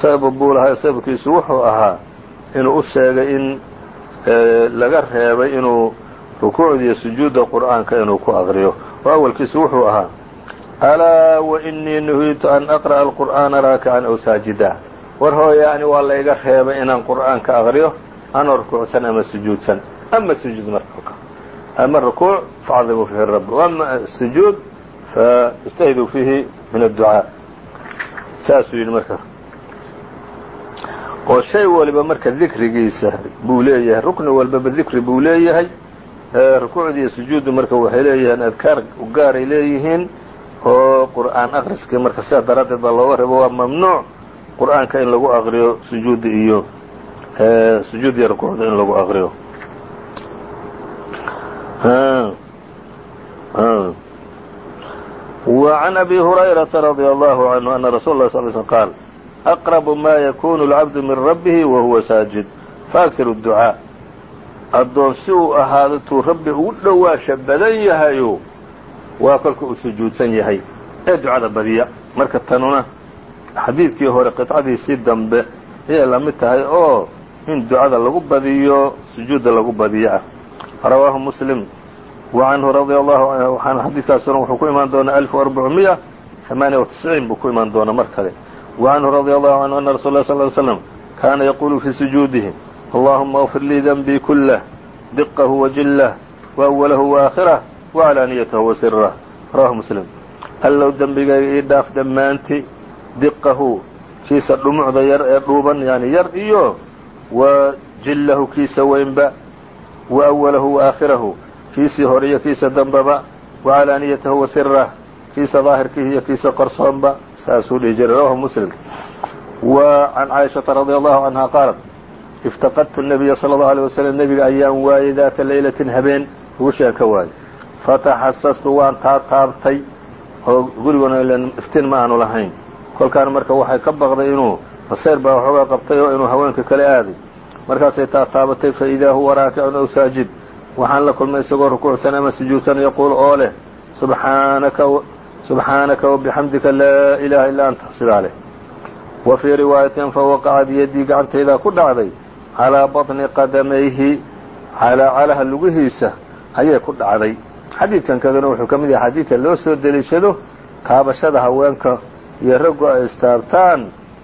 sabab buu lahaa sababkiisu wuxuu ahaa inuu u sheegay in laga reebay inuu rukuucda iyo sujuudda qur'aanka inuu ku aqriyo. Oo awalkiisu wuxuu ahaa alaa wainii nuhiitu an aqra'a alqur'aana raakican aw saajida war hooyaani waa layga reebay inaan qur'aanka aqriyo anoo rukuucsan ama sujuudsan ama sujuud marka ama rukuuc facdimuu fiihi rabb ama sujuud faاjtahiduu fiihi min adducaa saasuu yidhi marka. Oo shay waliba marka dikrigiisa buu leeyahay rukni walbaba dikri buu leeyahay. Rukuucda iyo sujuuddu marka waxay leeyihiin adkaar gaaray leeyihiin oo qur'aan akriskii marka sidaa daraaddeed baa looga reebo. Waa mamnuuc qur'aanka in lagu aqriyo sujuudda iyo sujuud iyo rukuucda in lagu aqriyo وعن أbي هريرة رضي الله عنه أن رsuل الله صل سلم قال أقرب ma ykun العبد min ربه وهuوa sاaجد فأكثر الدعاء adoon si uu ahaado tuu rabbi ugu dhowaasha badan yahayo waa kolka uu sujuudsan yahay ee ducada badiya marka tanuna xadiidkii hore qطcadiisii dambe ayay la mid tahay oo in ducada lagu badiyo sujuudda lagu badiyo ah rawaahu msلم وعنه رضي الله عنه waxaana xadiidkaasuna wuxuu ku imaan doonaa ألف وأربعمية ثمانية وتسعين buu ku imaan doonaa mar kale وعنه رضي الله عنه أن رsuل الله صلى اه عليه وسلم كاna يقول في سجوuده اللهمa اغفر لي ذنبي كله دقه وجله وأوله وآخرة وعلانيته وسره رواه مسلم allow dembigayga ii dhaaf dhammaanti diqahu kiisa dhumucda yar ee dhuuban yani yar iyo wa jillahu kiisa weynba wa أwalahu وآakhirahu kiisii hore iyo kiisa dambaba wacalaaniyatahu wa sirah kiisa daahirkiih iyo kiisa qarsoonba saasuu dhihi jiray rawahu muslim. Wa can caaishata radia allahu canha qaalat iftaqadtu nabiya sala allahu alay wasalam nebiga ayaan waayey daata leylatin habeen ruushaan ka waayey fataxasastu waan taataabtay oo gurigoon iftiin ma aanu lahayn. Kolkaan marka waxay ka baqday inuu masayr baa waxoogaa qabtay oo inuu haweenka kala aaday markaasay taataabatay fa huwa raakicun aw saajid waxaan la kulmay isagoo rukuucsan ama sujuudsan yaquul oo leh subxaanaka wabixamdika laa ilaaha illaa anta sidaa leh. Wa fii riwaayatin fawaqaca biyadii gacantaydaa ku dhacday calaa baطni qadamayhi calaa calaha lugihiisa ayay ku dhacday. Xadiidkan kaduna wuxuu ka mid yahay xadiidka loo soo deliishado taabashada haweenka iyo raggu ay istaabtaan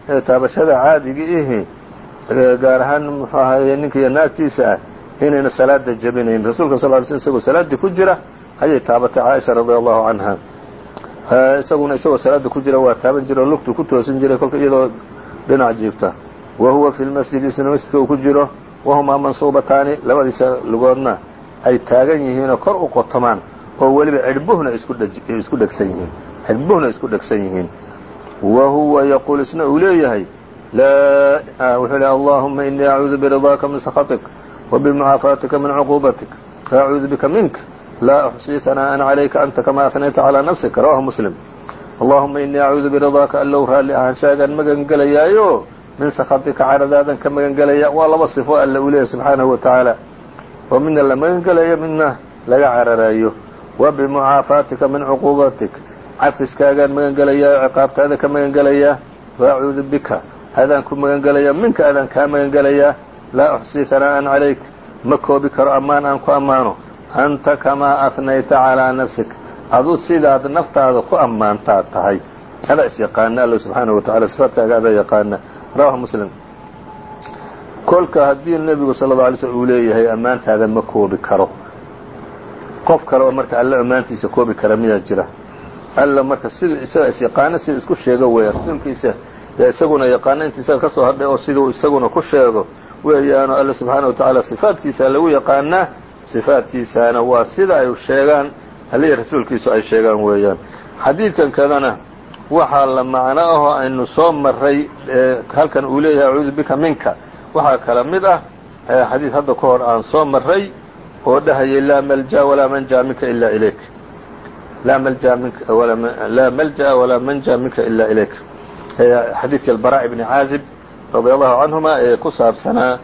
ee taabashada caadiga ihi gaar ahaan muxuu ahaye ninka iyo naagtiisa ah inayna salaada jebinayn rasuulka sal ly sl isagoo salaaddii ku jira ayay taabatay caaisha radi allahu canha isaguna isagoo salaada ku jira waa taaban jira lugtu ku toosin jiray kolka iyadoo dhinac jiifta. Wa huwa fi lmasjidi isna masjidka uu ku jiro. Wahumaa mansuubataani labadiisa lugoodna ay taagan yihiinoo kor u qotomaan oo weliba cidhbuhna isku dhegsan yihiin. Cidhbuhna isku dhegsan yihiin. Wa huwa yaquul isna uu leeyahay wuxuu leh allahuma inii acuudu biridaaka min sakhatik وبمعاaفاaتika min cقوبaتik فأعuudu bika mink laa أxصيi ثناءa عalayka أnta kama أثنayta عalى نفسika rawaه mسلم اللهuma iنii acuudu بiriضاaka allow raalli ahaanshaadaan magan gelayaayo min sakhaطika caradaadan ka magan gelaya waa laba صifo alle uu leeyahy subxaanaه وataعaalى oo midna la magan gelayo midna laga cararaayo وبمعاaفاaتika min cقوبatik cafiskaagaan magan gelayaa ciqaabtaada ka magan gelayaa وأcuudu bika adaan ku magan gelaya minka adaan kaa magan gelayaa laa uxsii hana'an calayk ma koobi karo ammaan aan ku ammaano anta kamaa afnayta calaa nafsik adu sidaad naftaada ku ammaantaad tahay adaa is yaqaana alla subxaanahu watacala sifaadkaaga adaa yaqaana rawahu muslim kolka haddii nebigu sala alla alay slm uu leeyahay ammaantaada ma koobi karo qof kale oo marka alla ammaantiisa koobi kara miyaa jira alla marka sida isaga isyaqaana sida isku sheego weeya rasuulkiisa isaguna yaqaana inta isaga ka soo hadhay oo siduu isaguna ku sheego weeyaanoo alle subxaana wa tacaala sifaadkiisa lagu yaqaanaa sifaadkiisana waa sida ay sheegaan allihi rasuulkiisu ay sheegaan weeyaan. Xadiidkan kadana waxaa la macno ahoo aynu soo maray halkan uu leeyahay acuudu bika minka. Waxaa kala mid ah xadiid hadda ka hor aan soo maray oo dhahayay laa malja walaa manja minka ila ilayk. Laa malja minka laa malja'a walaa manja minka ila ilayk. Xadiidka albara bni caazib radia allahu canhuma ee ku saabsanaa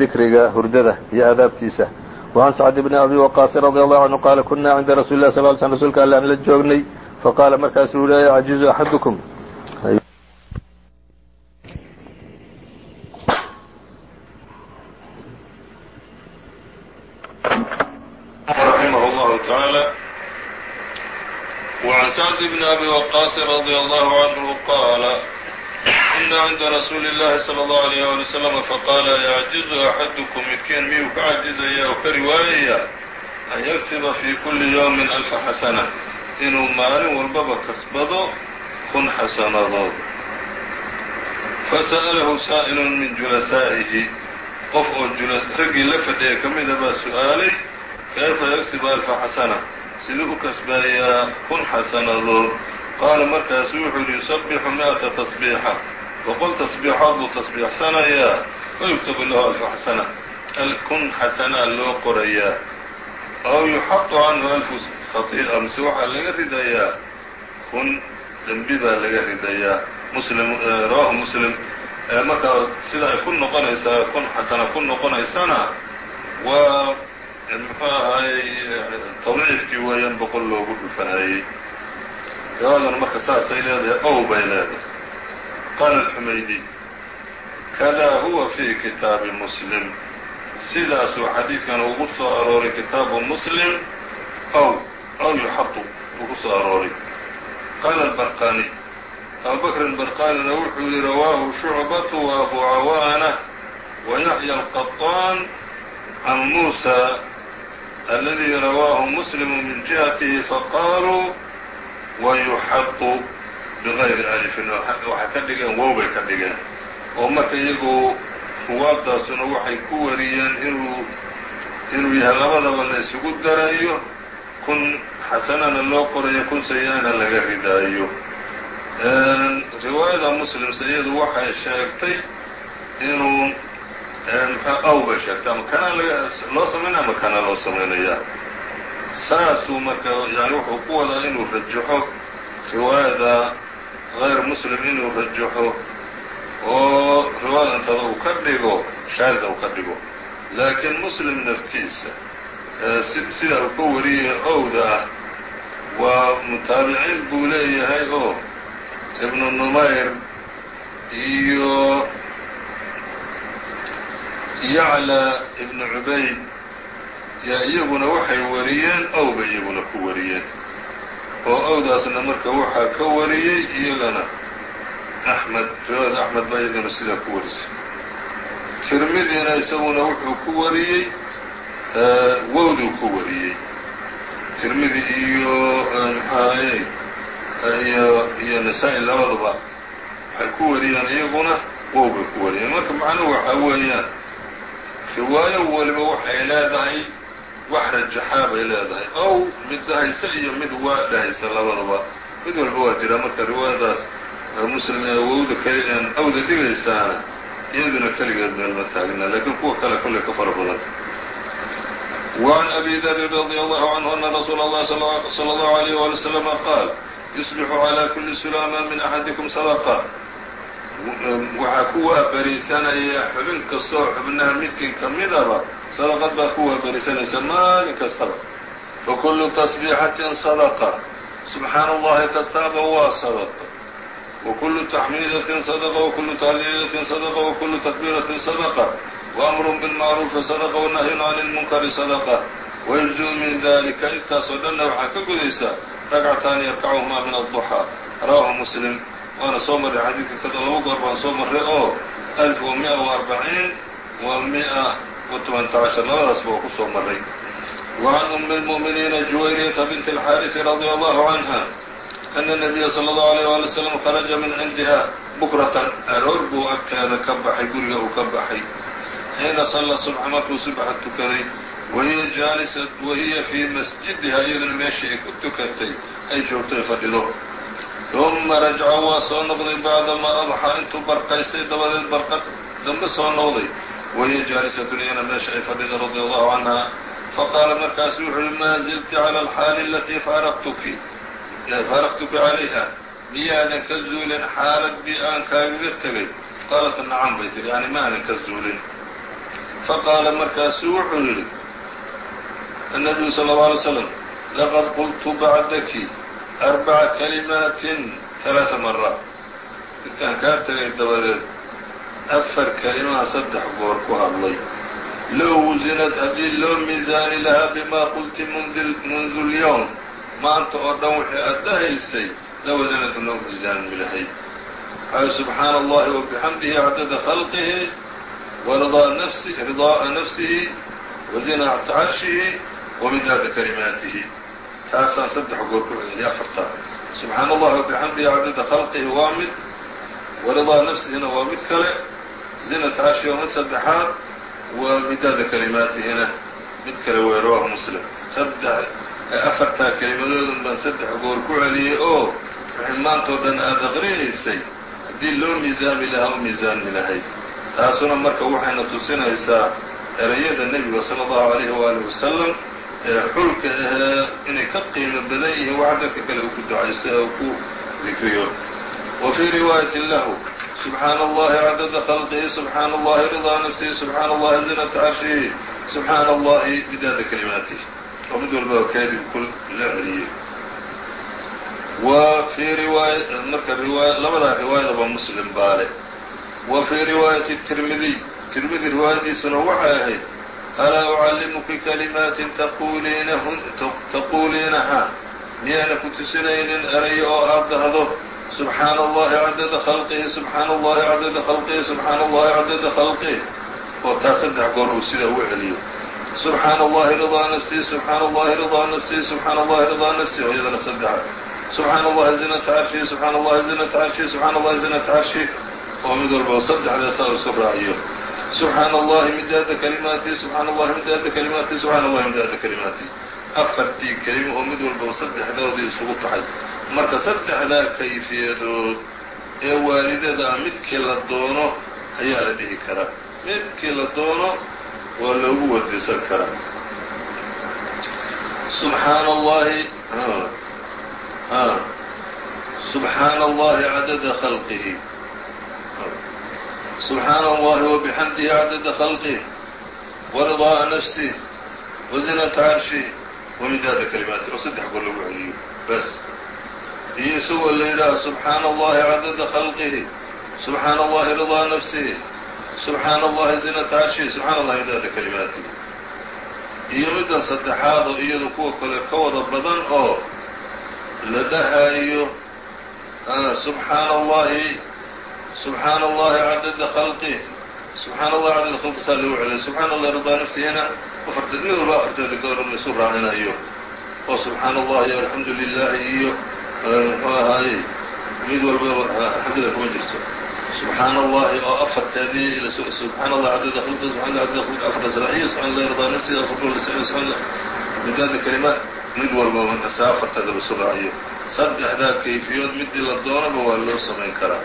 dikriga hurdada iyo aadaabtiisa وعn سعد بن أbي وقاص رضي الله عنه qال kuna عinda رasuل الله صل ل sلم rsulka alle aan la joognay faqاala markaasuu ui yعjiز أxadكم رحimه الله تعالى وعن سعد بن أbي وقاص رضي الله عنه qاaل kuna cinda rasuuli اllahi salى اllahu alayh ali wasalam faqaala yacjizu axadukum midkiin miyuu ka cajizaya oo ka riwaayaya an yagsiba fii kulli yawmin alfa xasana inuu maalin walbaba kasbado kun xasanadood fasa'alahu saa'ilun min julasaa'ihi qof oo raggii la fadhiya ka mida baa su'aalay kayfa yagsibu alfa xasana siduu u kasbaayaa kun xasanadood qaala markaasu wuxuu yihi yusabixu mi'ata tasbiixa boqol tasbiixood buu tasbiixsanayaa wayuktabu lahu alfa xasana kun xasanaa loo qorayaa aw yuxadu canhu alfu khatii'a mise waxaa laga ridayaa kun dembi baa laga ridayaa muslim rawahu muslim markaa sida ay ku noqonaysaa kun xasana ku noqonaysana waa muxuu ahaayey tawciifkii weeyaan boqol loogu dhufanayey riwaayadana marka saasay leedahay ow bay leedahay qaala alxumaydi kada huwa fii kitaabi muslim sidaasuu xadiidkan ugu soo arooray kitaabu muslim ow ow yuxadu ugu soo arooray qaala albarqani abubakr albarqanina wuxuu yihi rawaahu shucbatu wa abu cawaana wa yaxya alqaطaan can muusa aladi rawaahu muslimu min jihatihi faqaaluu wayuxadu bigayri alifin waxay ka dhigeen wow bay ka dhigeen oo marka iyagu ruwaabdaasuna waxay ku wariyeen inuu inuu yahay labadaba la isugu darayo kun xasanana loo qorayo kun sayi-ana laga ridaayo riwaayada muslimse iyadu waxay sheegtay inuu aw bay sheegtay ama kanaa loo samaynaya ama kanaa loo samaynaya saasuu marka yani wuxuu ku wadaa inuu rajaxo riwaayada غayr muslim inuu rajaxo oo riwaayadantada uu ka dhigo shaarida uu ka dhigo laakiin muslim naftiisa sida uu ka wariyay owda ah waa mutaabiciin buu leeyahay oo ibnu numayr iyo yaclى ibnu cubayd yaa iyaguna waxay wariyeen ow bay iyaguna ku wariyeen oo owdaasna marka waxaa ka wariyey iyagana axmed riwaayada axmed baa iyagana sidaa ku warisay. Tirmidina isaguna wuxuu ku wariyey wowduu ku wariyey. Tirmidi iyo maxaaye iyo iyo nasaa-i labaduba waxay ku wariyeen iyaguna wow bay ku wariyeen. Marka macnuhu waxaa weeyaan riwaayo waliba waxay leedahay wax rajaxaa bay leedahay ow mid dhahaysa iyo mid waa dhahaysa labadaba mid walba waa jiraa marka riwaayadaas muslim ee wowda awda dhigaysaana iyaduna keligeed meel ma taagna laakiin kuwa kale kolley ka fara badan وعn أbي dr رضي الله عنه أن رsuuل الlه صلى الله عليه ولي وسلم qاaل يصبح عlى كuلi سuلاma min أحadiكم صدقة waxaa ku waaberiisanaya xubin kastoo xubnaha midkin ka midaba sadaqad baa ku waaberiisanaysa maalin kastaba. Fakulu tasbiixatin sadaqa. Subxaana allahi kastaaba waa sadaqa. Wakulu taxmiidatin sadaqa wakulu tahliilatin sadaqa wakulu takbiiratin sadaqa. Waamrun bilmacruufi sadaqa wanahyun cani lmunkari sadaqa. Wayujziu min dalika intaasoo dhanna waxaa ka gudaysaa ragcataani yarkacuhumaa min adduxaa rawahu muslim waana soo marray xadiidka kada laba goor baan soo marray oo alf wa mia wa arbaciin wa mia wa tobanta cashar labadaasba waa ku soo marray وعn أم المؤمiنiina جuwayriyةa bint الxاariث رadي الله عanهa أن النبya slى الlه عليه وaلي وسلم kharaجa min cindiha bukratan aroor buu agteeda ka baxay guriga uu ka baxay xiina صلى صبxa markuu subaxa tukaday wahiya jaalisat wahiya fii masjidiha iyaduna meeshii ay ku tukatay ay joogtay fadhido uma rajca waa soo noqday bacdamaa adxa intuu barqaystay dabadeed barqa dambe soo noqday wahiya jaalisatun iyana meesha ay fadhida radia allahu canha faqaala markaasu wuxu uhi maa zilti cala alxaali alatii faaraqtuki faaraqtuki calayha miyaadan ka zuulin xaaladii aan kaagaga tegay qaalat nacam bay tiri yani maadan ka zuulin faqaala markaasu wuxuu yidhi annabiyu sala اllau alay slam laqad qultu bacdaki arbaca kalimaatin alaaa maraat intaan kaa tegay dabadeed afar kelimaa saddex goor ku hadlay low wusinad haddii loo miisaani lahaa bimaa qulti mundulyoom maanta oo dhan wixii aad dhahaysay la wasanadu loo miisaanmi lahayd xayu subxaana allahi wa bixamdihi cadada khalqihi waridaaa nafsihi wa zinaata carshihi wa midaada kalimaatihi taasaan saddex goor ku celiyay afartaa subxaana allahi wabixamdihi cadada khalqihi waa mid waridaa nafsihina waa mid kale zinata carshihi waa mid saddexaad wa midaada kalimaatihina mid kale wey rawahu muslim. Saddex afartaa kelimadoodun baan saddex goor ku celiyey oo wixii maantoo dhan aada aqrinaysay haddii loo miisaami lahaa u miisaanmi lahay. Taasuna marka waxayna tusinaysaa erayada nebiga sala allahu alayhi waalihi wasalam xulka ahee inay ka qiimo badan yihiin waxa dadka kale uu ku ducaysto ee uu ku dikriyo. Wa fii riwaayatin lahu subxaana allahi cadada khalqihi subxaana allahi ridaa nafsihi subxaana allahi zinata carshihi subxaana allahi midaada kalimaatihi oo mid walbaba keedib ku la celiyey wa fii riwaaya marka riwaaya labadaa riwaayadaba muslim baa leh wa fii riwaayati tirmidiy tirmidi riwaayadiisuna waxay ahayd alaa ucallimuki kalimaatin taquuliinahaa miyaana ku tusinaynin erayo oo aad dhahdo subxaana allahi cadada khalqihi subxaana allahi cadada khalqihi subxaana allahi cadada khalqihi oo taa saddex goor uu sidaa u celiyo subxaana allahi ridaa nafsihi subxaana allahi ridaa nafsihi subxaana allahi ridaa nafsihi oo iyadana saddexa subxaana allahi zinata carshihi subxaana allahi zinata carshihi subxaana allahi zinata carshihi oo mid walbaba saddexdeesaa isu raaciyo subxaana allahi midaada kalimaatihi subxaana allahi midaada kalimaatihi subxaana allahi midaada kalimaatihi afartii kelimo oo mid walbaba saddexdoodii isugu taxay marka saddexdaa kayfiyadood ee waalidada midkii la doono ayaa la dhihi karaa midkii la doono waa loogu wadisan karaa subxaana allahi subxaana allahi cadada khalqihi subxaana allahi wabixamdihi cadada khalqih waridaaa nafsih wazinata carshih wamidaada kalimaatih oo saddex goor lagu celiyo bas iyo isagoo la yidhaaho subxaana allahi cadada khalqihi subxaana allahi ridaa nafsihi subxaana allahi zinata carshihi subxana allahi midaada kalimaatih iyo middan saddexaad oo iyadu kuwa kale ka wada badan oo la dhahayo subxaana allahi subxaana allahi cadada khalqih subxaana allahi cadada khalqi saa lagu celiyo subxaana allahi ridaa nafsihina afarta mid walba afarteeda goor laisu raacinayo oo subxaana allahi iyo. Alxamdu lilahi iyo muxuu ahaaye mid walbaba alxamdulilah kuma jirto. Subxaana allahi oo afarteedii subxaana allah cadada khalqi subxana allah cadada khalqi afarta salaaxiya subxana allahi ridaa nafsihi lisani subxana midaada kalimaat mid walbaba markasta afarteeda laisu raaciyo saddexdaa kayfiyood midii la doonaba waa loo samayn karaa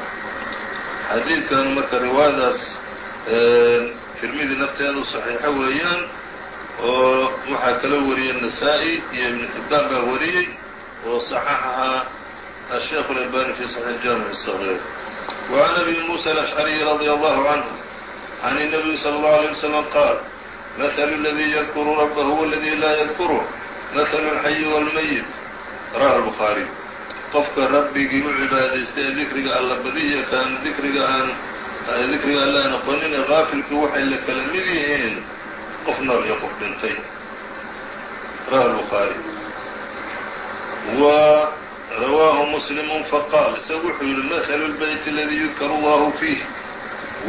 xadiidkan marka riwaayadaas tirmidi nafteedu saxiixo weeyaan oo waxaa kala wariyey nasaa-i iyo ibnu xibbaan baa wariyey oo صaxaxahaa الsheikh اlalbani fi صaxiix jaamiع الصغيr وعn abi muسى الأشcري radي الله عanه عن النبي slى الlه عليه وسلم qaal مثل اladي ydkr رbه wاladي laa ydkره مثل الxي والmayit rawaه الbخaarي qofka rabbigii u cibaadaystay ee dikriga alla badiya kaan dikriga aan dikriga alla aan aqoonin ee qaafilku waxay la kala mid yihiin qof nool iyo qof dhintay rawaه الbخaarي wa rawaahu muslim faqaal isagu wuxuu yihi مثل الbyt اladي yudkar اllah فيh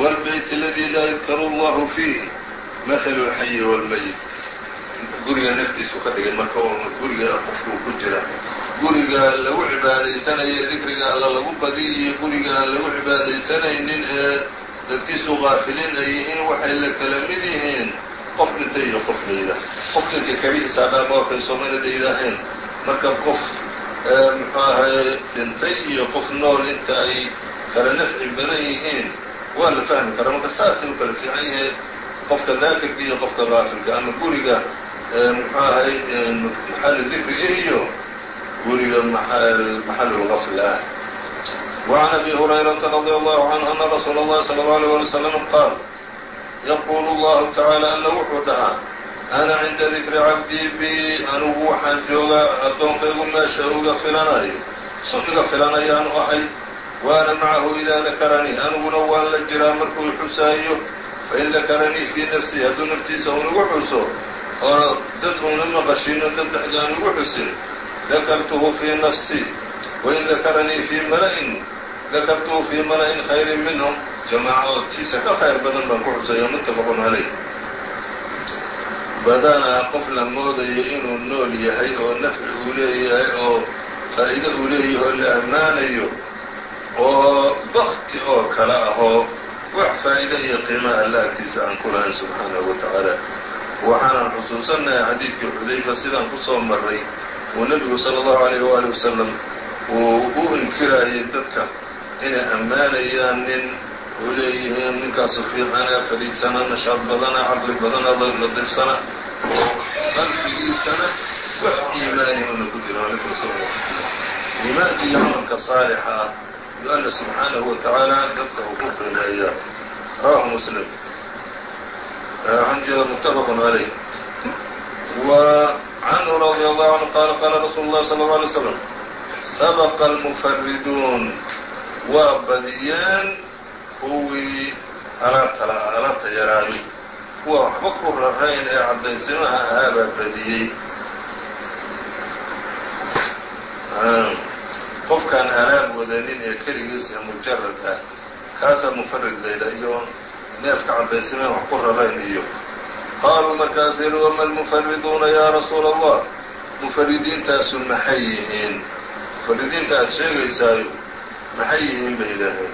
wاlbyt اladي laa yudkar اllah فيh مثل الxayi والmayit guriga naftiisu ka dhigay marka guriga qofkuu ku jira guriga lagu cibaadaysanayo dikriga alla lagu badiy iyo guriga aan lagu cibaadaysanaynin ee dadkiisu qaafiliin ay yihiin waxay la kala mid yihiin qof dhintay iyo qof mayda qof dhintay kelihiisaa dhaama wakay soomaalida yidhaaheen marka qof muxuu ahay dhintay iyo qof nool inta ay kala nafci badan yihiin waa la fahmi karaa marka saasay u kala fiican yahay qofka daakirka iyo qofka qaafilka ama guriga muxuu ahay maxal dikriga iyo guriga maxalulgafl ah وعn أbي هريرةa رضي الله عنه أن رsuuل الlhi صلى الله عليه ولي وسلم qاal yqul الlه taعaalى alla wuxuu dhahaa أna cinda dikri cabdii bi anugu waxaan joogaa addoonkaygu meesha uga filanayo iga filanayaanu ahay وأna macahu إida dakaranii aniguna waan la jiraa markuu xusaayo fain dakaranii fii nafsii hadduu naftiisa un igu xuso oo dad una maqashino dad dhexdaan igu xusin dakartuhu fii nafsii wain dakaranii fii mala'in dakartuhu fii mala'in khayrin minhum jamaaca oo tiisa ka khayr badan baan ku xusaya muttafaqun calayh badanaa qof la moodayo inuu nool yahay oo nafci uu leeyahay oo faa'iido uu leeyahay oo la ammaanayo oo bakti oo kale ah oo wax faa'iida iyo qiimaha alla agtiisa aan ku lahayn subxaanahu wa tacaala waxaanan xusuusannahay xadiidkii xudayfa sidaan ku soo marray uu nebigu sala allahu alayh waali wasalam uu u inkiraayay dadka inay ammaanayaan nin uu leeyihiin ninkaasu fiicana fariidsana nashaad badana caqli badana ladirsana oo qalbigiisana wax iimaani una ku jiro aleykum sala iimaanka iyo camalka saalixa ah iyo alla subxaanahu wa dadka uu ku qiimeeya rawahu muslim waxaan jeeda wa canhu radia allahu canhu qaala qaala rasuulu llahi sala alla alay slam sabaqa almufariduun waa badiyeen kuwii alaabta alaabta yaraayo kuwa waxba ku rarayn ee caddaysimaha ahaa baa badiyey qofkaan alaab wadanin ee keligiisa mujarad ah kaasaa mufarid layda iyo neefka caddaysimaha wax ku rarayn iyo qaaluu markaas yihi wama almufariduuna yaa rasuula allah mufaridiintaasu maxay yihiin mufaridiinta aada sheegaysaayo maxay yihiin bay yidhaaheen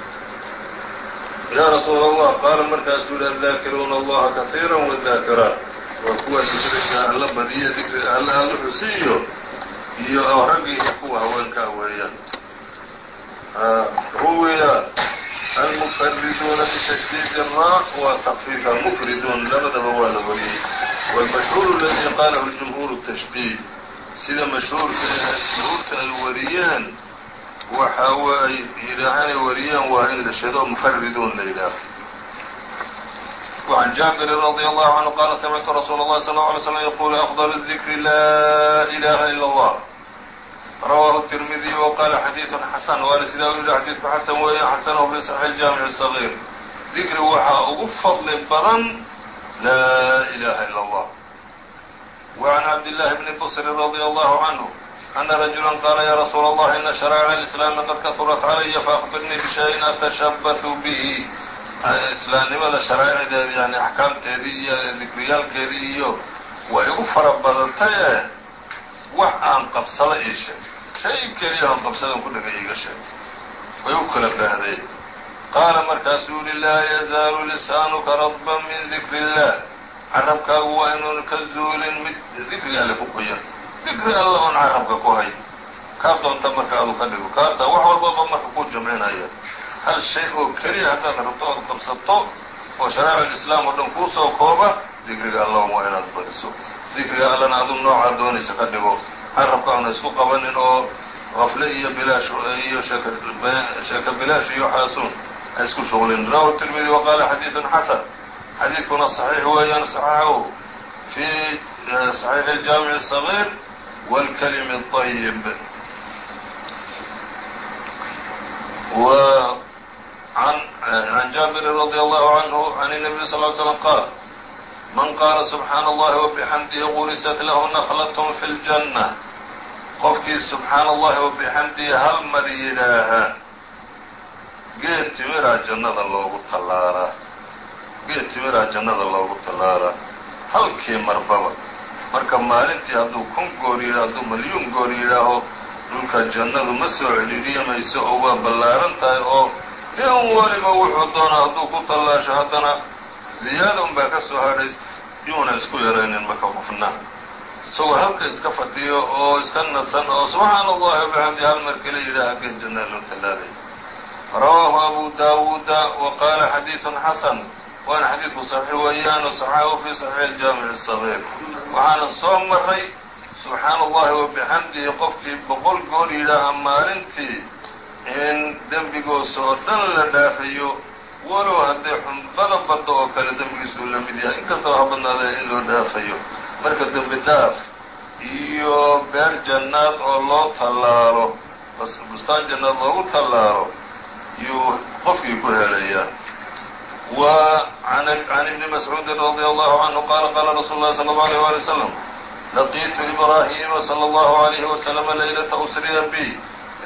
yaa rasuula allah qaala markaasuu yihi adaakiruuna allaha kahiira wadaakiraat waa kuwa dikriga alla badiya dikriga alla alla xusiiyo iyo raggii iyo kuwa haweenkaa weeyaan ruwiya المفردون بتشديد الراء وتخفيفها مفردون labadaba waa la والمشهور الذي قاله الجمهور التشديد sida mشهوurka ay wariyaan waxa way yidhaahaan ay wariyaan waa in la وعن جابر رضي الله عنه قال سمعت رسول الله صلى الله عليه وسلم يقول أفضل الذكر لا إله إلا الله rawaahu التirmidي وqاla xadيiث xasn waana sidaa u yihi xadiidku xasan weeye xasnhu fi صحيح الجaamiع الصغير dikri waxaa ugu fadli badan laa إlaha ilا الlah وعn cabdاللahi بن bصr رضي الله عنه أna رaجuلا qاla ya rasuul الlah ina شhرائع الإسلام qad kahurat عlaya faأخbirnii bشhayءin أتشhaبث bه islaamnimada sharaa'icdeeda yani axkaamteedii iyo dikriyaalkeedii iyo way igu fara badantaye wax aan qabsado ii sheeg shay keliya aan qabsadan ku dhagay iiga sheeg. Way u kala baahday qaala markaasuu yihi laa yazaalu lisaanuka radban min dikri illah carabkaagu waa inuun ka zuulin mid dikri alle ku qoyan. Dikri alle oon carabka ku hay kaa doonta marka adu ka dhigo. Kaasa wax walbaba marka ku jamcinaya hal shay oo keliya haddaad rabto ood qabsato oo sharaa'ic islaam oo dhan kuu soo kooba dikriga allah waa inaad badiso dikriga allana adu noocaa doonaysa ka dhigo carabka oona isku qabanin oo qafle iyo bilaash iyo sheeko bilaash iyo waxaasuun ay isku shuqulin rawahu tirmidi waqaala xadiidun xasan xadiidkuna صaxiix weeyaan صaxaxow fii صaxiix الjaamiع الصaغيir wاlkalimi الطayib an jaabiri radي allahu canhu an الnabiy sal l qaal man qaala subxaana allahi wabixamdihi gurisat lahu naklatn fi ljanna qofkii subxaana allahi wabixamdihi hal mar yidhaaha geed timiraa jannada loogu tallaalaa geed timiraa jannada loogu tallaalaa halkii marbaba marka maalintii hadduu kun goor yidhaho hadduu goor yidhaaho dhulka jannadu ma soo celiliya oo waa ballaaran tahay oo in waliba wuxuu doonaa hadduu ku tallaasho haddana ziyaada un baa ka soo hadhay yuuna isku yaraynin marka qofna isagoo halka iska fadhiyo oo iska nasan oo subxaana allahi wabixamdi hal mar kala yidhaha geen jannaa loo tallaalay rawaahu abu daawuuda wa qaala xadiidun xasan waana xadiidku saxiix weeyaan saxaahu fi saxiix aljaamic asagiir waxaana soo maray subxaana allahi wabixamdihi qofkii boqol goor yidhaaha maalintii in dembigoos oo dhan la dhaafayo walow hadday xunbada badda oo kale dembigiisuu la mid yahay. Inkastaba ha badnaadee in loo dhaafayo. Marka dembi dhaaf iyo beer jannaad oo loo tallaalo bustaan jannaad loogu tallaalo yuu qofkii ku helayaa. Can ibni mascuudin radi allahu canhu qaala qaala rasuulu llahi sala allau alيyh wali wslam laqiitu ibraahima sala allahu alayhi wasalama laylata usriya bi.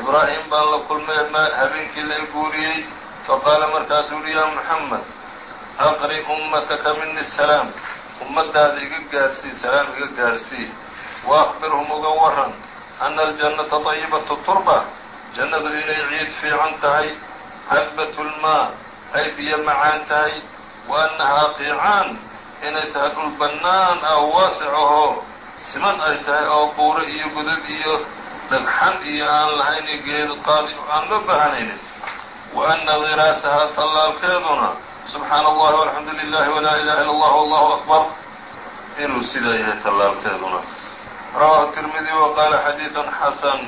Ibraahim baan la kulmay habeenkii la guuriyey faqaala markaasuu uhi yaa muxamed aqri ummataka mini salaam ummadaada iga gaarsii salaam iga gaarsii wa akbirhum uga waran ana aljannata dayibatu turba jannadu inay ciid fiican tahay cadbat lmaa ay biyo macaan tahay wa annahaa qiicaan inay tahay dhul bannaan ah waasic ahoo siman ay tahay oo buuro iyo godad iyo dhagxan iyo aan lahayn geed qaadi aan loo baahanaynin wa ana diraasahaa tallaalkeeduna subxaana allahi walxamdu lilahi walaa ilaha illa allah wallahu akbar inuu sidaa yahay tallaalkeeduna rawaahu tirmidi wa qaala xadiidan xasan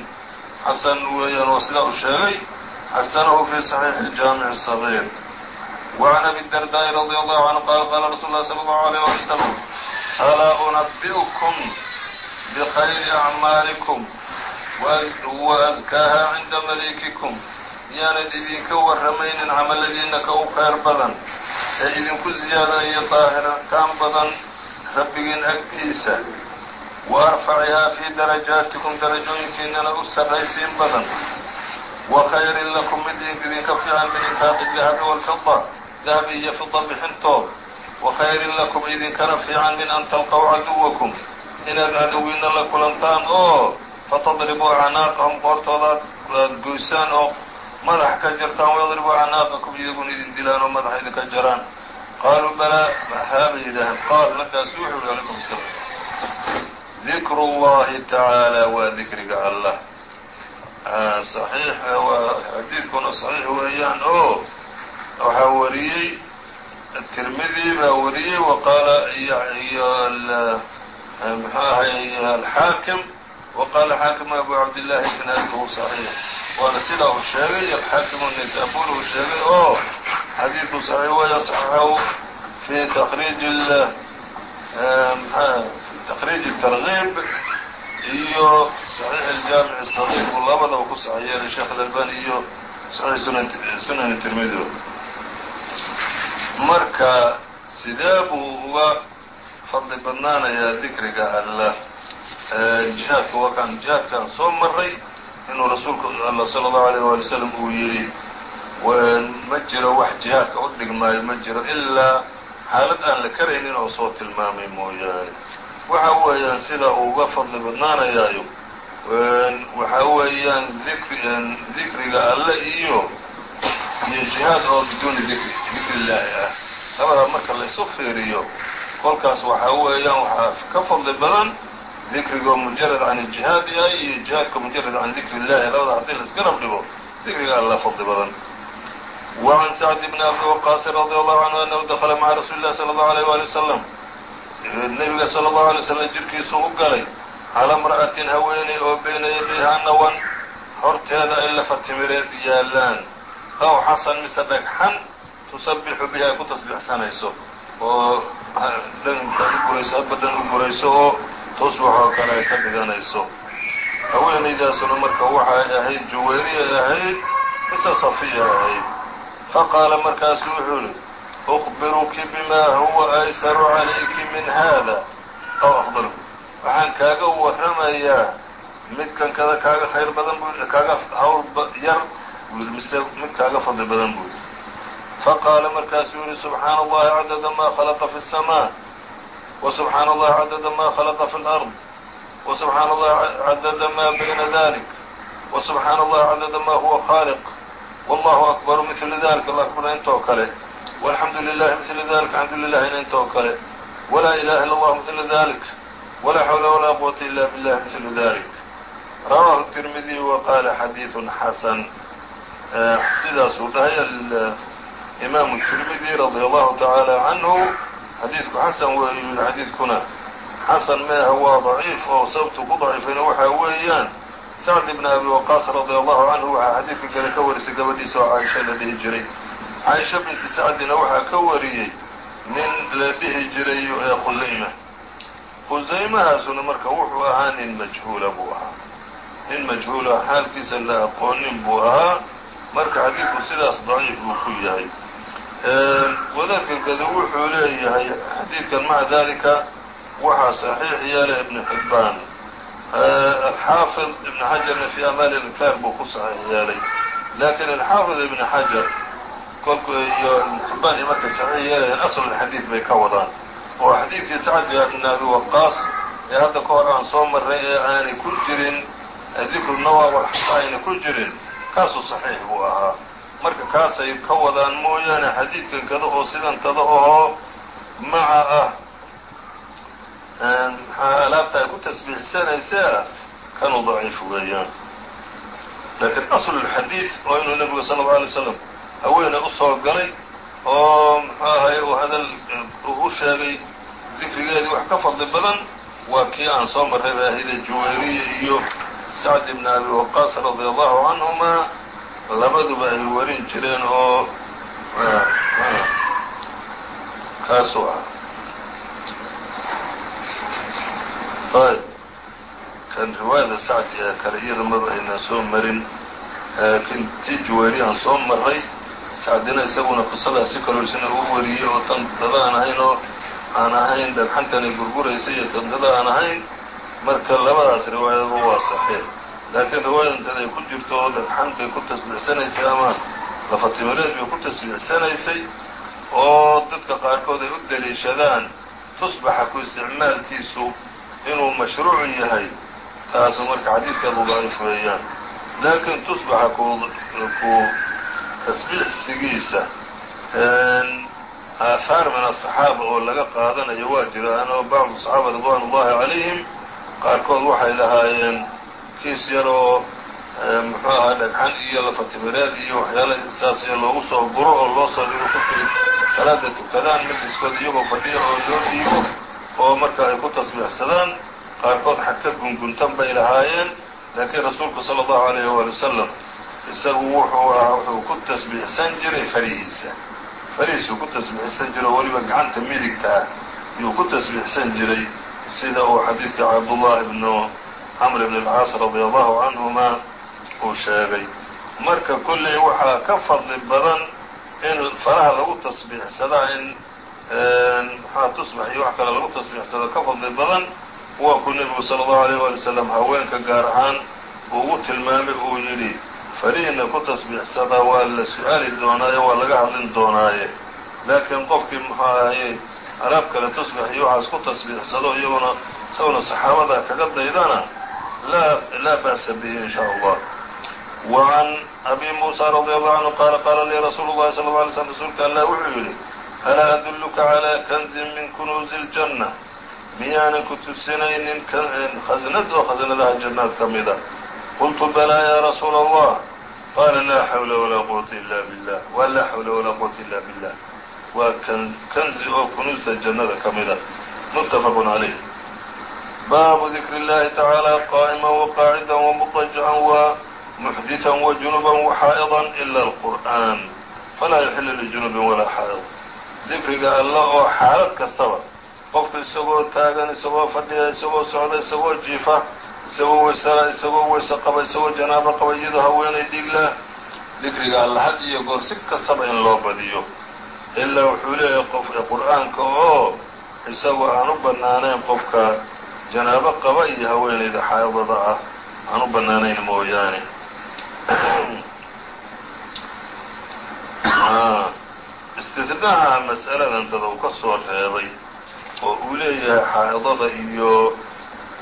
xasan weeyaan oo sidaa uu sheegay xasanahu fi صaxiixi jaamic الصغيir وعn abi الdardaaءi radي allahu canhu qaala qaala rasuul اlah salى اllahu عalيه wali wslam alaa unabi'ukum bkhayri acmaalikum waأskaaha cinda malikikum miyaanan idinka warramaynin camaladiina ka u khayr badan. Ee idinku ziyaadanayo daahiritaan badan rabbigiin agtiisa. Wa arfacihaa fii darajaatikum darajooyinkiinana u sarraysiin badan. Wa khayrin lakum mid idinka fiican min infaaqi dahabi walfida dahabi iyo fida bixintood. Wa khayrin lakum idinkana fiican min an talqow caduwakum inaad cadowiina la kulantaan oo fatadribuu acnaaqahum qoortooda aad goysaan oo madax ka jartaan wayadribuu acnaaqakum iyaguna idin dilaan oo madaxa idinka jaraan qaaluu balaa haabay yidhaaheen qaal markaasu wuxuu yihi alaykum salaam dikru اllahi tacaala waa dikriga allah صaxiix xadiidkuna صaxiix weeyaan oo waxaa wariyey tirmidi baa wariyey waqaala iyo mxuu ahay alxaakim waqaala xaakim abu cabdillahi isnaaduhu صaxiix waana sidaa uu sheegay xaakimu naysabur uu sheegay oo xadiidku saxiix weeya saxaxahu fii takriij maa takriij targiib iyo saxiix aljaamic اsagiir buu labadaba ku sax sheekh alalbani iyo saxiix sunani tirmidio marka sidee buu uga fadli badnaanayaa dikriga alla jihaadka e, waa kaan soo maray inuu rasuulku alla salى الlahu عalيه wali wslam uu yidhi ma jiro wax jihaadka u dhigmaayo ma jiro ilaa xaalad aan la karaynin oo soo tilmaamay mooyaane waxa weeyaan sida uu uga fadli badnaanayaayo waxa weeyaan dikri dikriga alle iyo iyo jihaad oo biduuni dikri dikri illaahi ah labadaa marka la isu fiiriyo kolkaas waxa weeyaan waxaa ka fadli badan dikrigo mujarad can ijihaad yahay iyo jihaadka mujarad can dikri اllahi labada haddii la iska rab dhigo dikriga alla fadli badan. Wacan sacd bn abi waqaasin radi allahu canhu annahu dakala maca rasuuli llahi sala allahu alayh wali wasalam nebiga sala allahu alay wasalam jirkiisu u galay calaa mra'atin haweeney oo beyna yadayhaa nawan horteeda ay lafa timireed yaalaan aw xasan mise dhagxan tusabbixu bihi ay ku tasbiixsanayso oo dhan u gurayso baddan u gurayso oo tusbaxoo kale ay ka dhiganayso haweenaydaasuna marka waxay ahayd juwayriya ahayd mise safiya ahayd. Faqaala markaasu wuxuu yidhi uqbiruki bimaa huwa aysaru calayki min haada. Aw afdalku waxaan kaaga waramayaa midkan kada kaaga khayr badan buu kaaga hawl yar mise mid kaaga fadli badan buu faqaala markaasuu yihi subxaana allahi cadada maa khalaqa fi الsamaa وsubxaana allahi cadada ma khalaqa fi اlأrض وsubxaana allahi cadada ma bayna dalik وsubxaana allahi cadada ma huwa khaliq والlahu akbar mil dalika alla akbarna intoo kale والحamdu للh mثl ذلك الحamdu للhina intoo kale وlaa إlaha ilا الlah mثl ذلك walaa xawla walaa quwata ila billah mثlu dalik rawahu التirmidiي وqala xadiiث xasan sidaasuu dhahay imaamu التirmidi radي allahu taعaalى canhu xadiidku xasan weeyu yihi xadiidkuna xasan meeha waa ضaciif oo sababtu ku ضaciifayna waxaa weeyaan sacd ibn abi waqaas radi allahu canhu waxaa xadiidka kale ka warisay gabadhiisa oo caaisha la dhihi jiray. Caaisha binti sacdina waxaa ka wariyey nin la dhihi jiray khusayma khusaymahaasuna marka wuxuu ahaa nin majhuula buu ahaa. Nin majhuula xaalkiisa la aqoonin buu ahaa. Marka xadiidku sidaas daciif buu ku yahay wadaadkankadu wuxuu leeyahay xadiidkan maca dalika waxaa saxiix yeelay ibn xibbaan. Alxaafid ibn xajarna fi amaali ilkaar buu ku saxiix yeelay. Lakin alxaafid ibn xajar kolku iyo ibn xibbaan iyo markay saxiix yeelayaan aslulxadiid bay ka wadaan. Oo xadiidkii sacd ibn abi waqaas ee hadda ka hor aan soo marray ee aanay ku jirin dikru nawaab alxasa ayna ku jirin kaasuu saxiix buu ahaa marka kaasay ka wadaan mooyaane xadiidkan kada oo sidantada ahoo maca ah maxaa alaabta ay ku tasbiixsanaysa kanuu daciif weeyaan. Laakiin aslulxadiid oo inuu nebigu sala allau alay slam haweene u soo galay oo muxuu ahay uu hadal u sheegay dikrigeedii wax ka fadli badan waa kii aan soo marray ba ahayde juwayriya iyo sacd ibn abi waqaas radia allahu canhuma labaduba ay warin jireen oo kaasuu ah. Ayb kan riwaayada sacdi ee kale iyada maba aynan soo marin laakiin tii aan soo marray sacdina isaguna qisadaas si kaloo isna uu wariyey oo tan dada aan ahayn oo aan ahayn dhagxantanay gurguraysa iyo tan dada aan ahayn marka labadaas riwaayadaba waa saxiix laakiin riwaayadantada ay ku jirto oo dhagxan bay ku tasbiixsanaysay ama lafatimireed bay ku tasbiixsanaysay oo dadka qaarkood ay u deliishadaan tusbaxa ku isticmaalkiisu inuu mashruuc yahay taasu marka xadiidkeedu daciif weeyaan laakiin tusbaxa ku ku tasbiixsigiisa aahaar min asaxaaba oo laga qaadanayo waa jiraan oo bacdu saxaaba ridwan ullahi calayhim qaarkood waxay lahaayeen kiis yar oo muxuu ahaa dhagxan iyo lafatimireed iyo waxyaala saas iyo loogu soo guro oo loo soo dhigo kolkay salaada tukadaan majliskooda iyagoo fadhiya oo loo dhiibo oo marka ay ku tasbiixsadaan qaarkood xagka gunguntan bay lahaayeen laakiin rasuulku sala allahu alayhi waali wasalam isagu wuxuu ahaa wuxuu ku tasbiixsan jiray farihiisa. Farihiisuu ku tasbiixsan jiray weliba gacanta midigta ah yuu ku tasbiixsan jiray sida uu xadiidka cabdullahi ibnu camr ibn alcaas radia allahu canhuma uu sheegay marka kolley waxaa ka fadli badan in faraha lagu tasbiixsadaa in maxaa tusbax iyo wax kale lagu tasbiixsado ka fadli badan waa kuu nebigu sala allahu alayh waali wasalam haweenka gaar ahaan ugu tilmaamay uu yidhi farihiina ku tasbiixsadaa waa la su'aali doonaaye waa laga hadlin doonaaye. Laakiin qofkii muxuu ahayey alaab kale tusbax iyo waxaas ku tasbiixsado iyaguna isaguna saxaabada kaga daydana laa ba'sa bihi in sha allah wa can abi muusa radi allahu canhu qaala qaala lii rasuulu llahi sala alla alay slm rasuulka allah wuxuu yidhi alaa adulluka calaa kanzin min kunuuzi iljanna miyaanan ku tusinaynin khasnad oo khasnadaha jannaad ka mida qultu balaa ya rasuula allah qaala laa xawla walaa quwata ila billah waa laa xawla walaa quwata illa billah waa kanzi oo kunuusta jannada ka mida muttafaqun calayh baabu dikri اllahi tacaala qaa'ima waqaacida wamudajacan wamuxdiثa wajunuba waxaa'idan ila alqur'an falaa yaxilu lijunubin walaa xaa'id dikriga alla oo xaalad kastaba qofku isagoo taagan isagoo fadhiya isagoo socda isagoo jiifa isagoo waysala isagoo weyse qaba isagoo janaabo qaba iyadoo haweenay dhiglah dikriga alla had iyo goor si kastaba in loo badiyo ilaa wuxuu leeyahay qof qur'aanka oo isagoo aan u bannaanayn qofka janaabo qaba iyo haweenayda xaadada ah aan u bannaanayn mooyaane. Istidnaaha mas'aladan dada uu ka soo reebay oo uu leeyahay xaa'idada iyo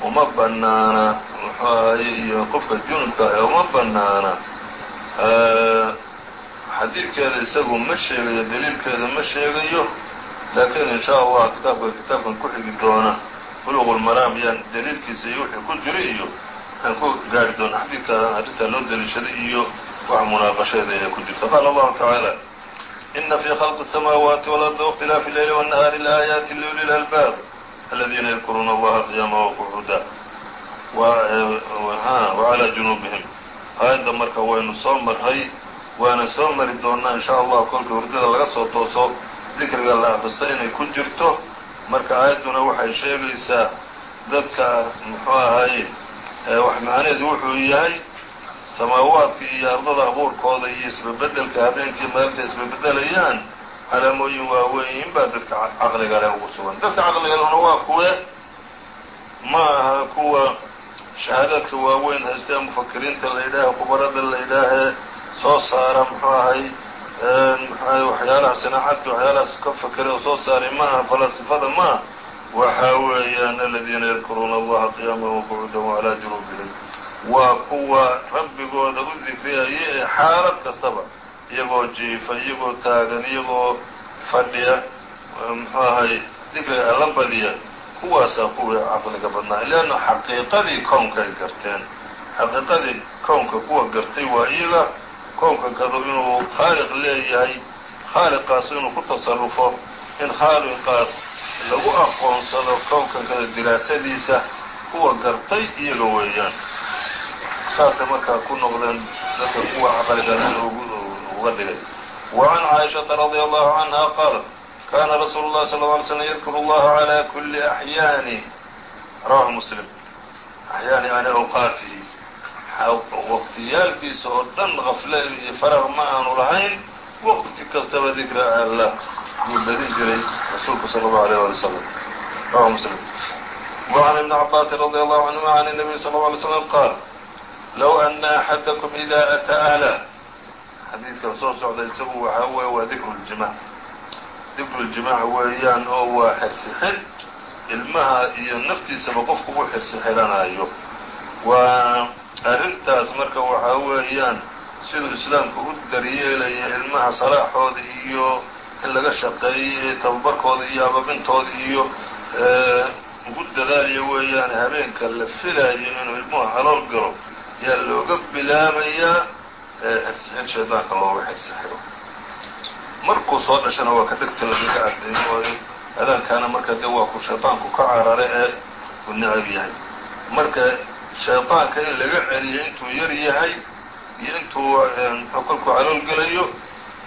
uma bannaana muxuu ahaye iyo qofka junubka ah uma bannaana. Xadiidkeeda isagu ma sheegayo daliilkeeda ma sheegayo laakiin in sha allah kitaabka kitaabkan ku xigi doona buluq lmaraam yaan daliilkiisa iyo wixii ku jira iyo aan ku gaari doona xadiidka arrintaa loo daliishaday iyo wax munaaqasheeda ee ku jirta qaala allahu tacaala ina fii khalqi الsamaawaati wاlardi واkhtilaafi اleyli wالnahaari laaayaati liuli lalbaab aladiina yadkuruuna allaha qiyaama waqcuuda wacalى junuubihim aayadda marka waynu soo marray waana soo mari doonaa in sha allah kolkii hurdada laga soo tooso dikriga la akristo inay ku jirto marka aayadduna waxay sheegaysaa dadka muxuu ahaye wax macnaheedu wuxuu yahay samaawaadka iyo ardada abuurkooda iyo isbebedelka habeenkii maalinta isbebedelayaan calaamooyin waaweyn baa dadka caqliga leh ugu sugan. Dadka caqliga lehna waa kuwe ma aha kuwa shahaadaadka waaweyn haystee mufakiriinta la yidhaahe khubarada la yidhaahee soo saara muxuu ahay mxuahay waxyaalaha sinaacadka waxyaalahaas ka fakera oo soo saaray ma aha falaasifada ma ah waxa weeyaan aladiina yadkuruuna allaha qiyaama waqcuudan wacalaa junuubihim. Waa kuwa rabbigooda u dikriyaya ee xaalad kastaba iyagoo jiifa iyagoo taagan iyagoo fadhiya muxuu ahay dikriga alla badiya kuwaasaa kuwii caqliga badnaa. Leanna xaqiiqadii kownka ay garteen xaqiiqadii kownka kuwa gartay waa iyaga kownka kadu inuu khaaliq leeyahay khaaliqaas inuu ku tasarufo in khaaliqaas lagu aqoonsado kownka kada diraasadiisa kuwa gartay iyaga weeyaan saasay markaa ku noqdeen dadka kuwa caqligaas uga dhigay وعn caaئiشhaةa رadي الله عanهa qaalat kana rasuulu الlahi صلى اه عlay slم ydkr اllaha عlى kuli أحyaani rawahu mslim axyaani yani awqaafihi waqtiyaalkiisa oo dhan qafle iyo faraq ma aanu lahayn waqti kastaba dikra alla yuu badin jiray rasuulku salى الlaه عalيه alي وsلم rawahu mslim وعn iبn cabاasi radي الlahu canهuma عn النabiy slى الlه عlay slم qaal low أna أxadaكم إida أtى أhlah xadiidka soo socda isagu waxaa weeye waa dikru اljimaac dikru اljimaac weeyaan oo waa xirsixin ilmaha iyo naftiisaba qofku u xirsixiranayo waa arrintaas marka waxaa weeyaan siduu islaamku u daryeelaya ilmaha salaaxooda iyo in laga shaqeeyo tababarkooda iyo ababintooda iyo ugu dadaalayo weeyaan habeenka la filayo inuu ilmuhu halool galo yaa looga bilaabayaa xirsixin shaydaanka looga xirsixiro markuu soo dhashana waa ka dhegta lagaga caddeeyo oo adaankaana marka de waa ku shaydaanku ka carare ee uu necab yahay. Marka shaydaanka in laga celiyo intuu yar yahay iyo intuu kolkuu calool gelayo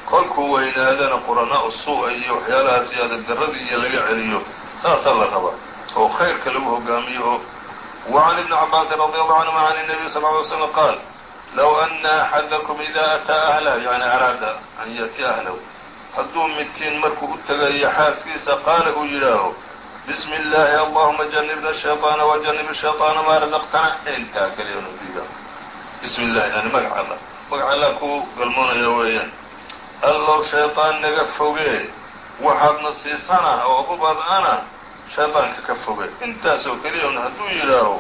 kolkuu weynaadana quranaau suu iyo waxyaalahaas iyo adagdaradii iyo laga celiyo saasaa la rabaa oo khayrka lagu hogaamiyo oo وعn iبn cabاasi رadي الله عanهuma عn النبي صلى اه عليه وسلم qاal low أna أxadaكم إida أtىa أhlah yani araada an yأtiya أhlahu hadduu midkiin markuu u tegayo xaaskiisa qaala uu yidhaaho bsm الlahi allahuma janibna الشhayطaana وjanib الشhayطaana ma razqtana intaa keliya inu yidhaaho bism الlahi yani magac alla magac alla ku galmoonaya weeyaan allow shayطaan naga foge waxaadna siisana oo ubad ana shayطaanka ka foge intaasoo keliya un hadduu yidhaaho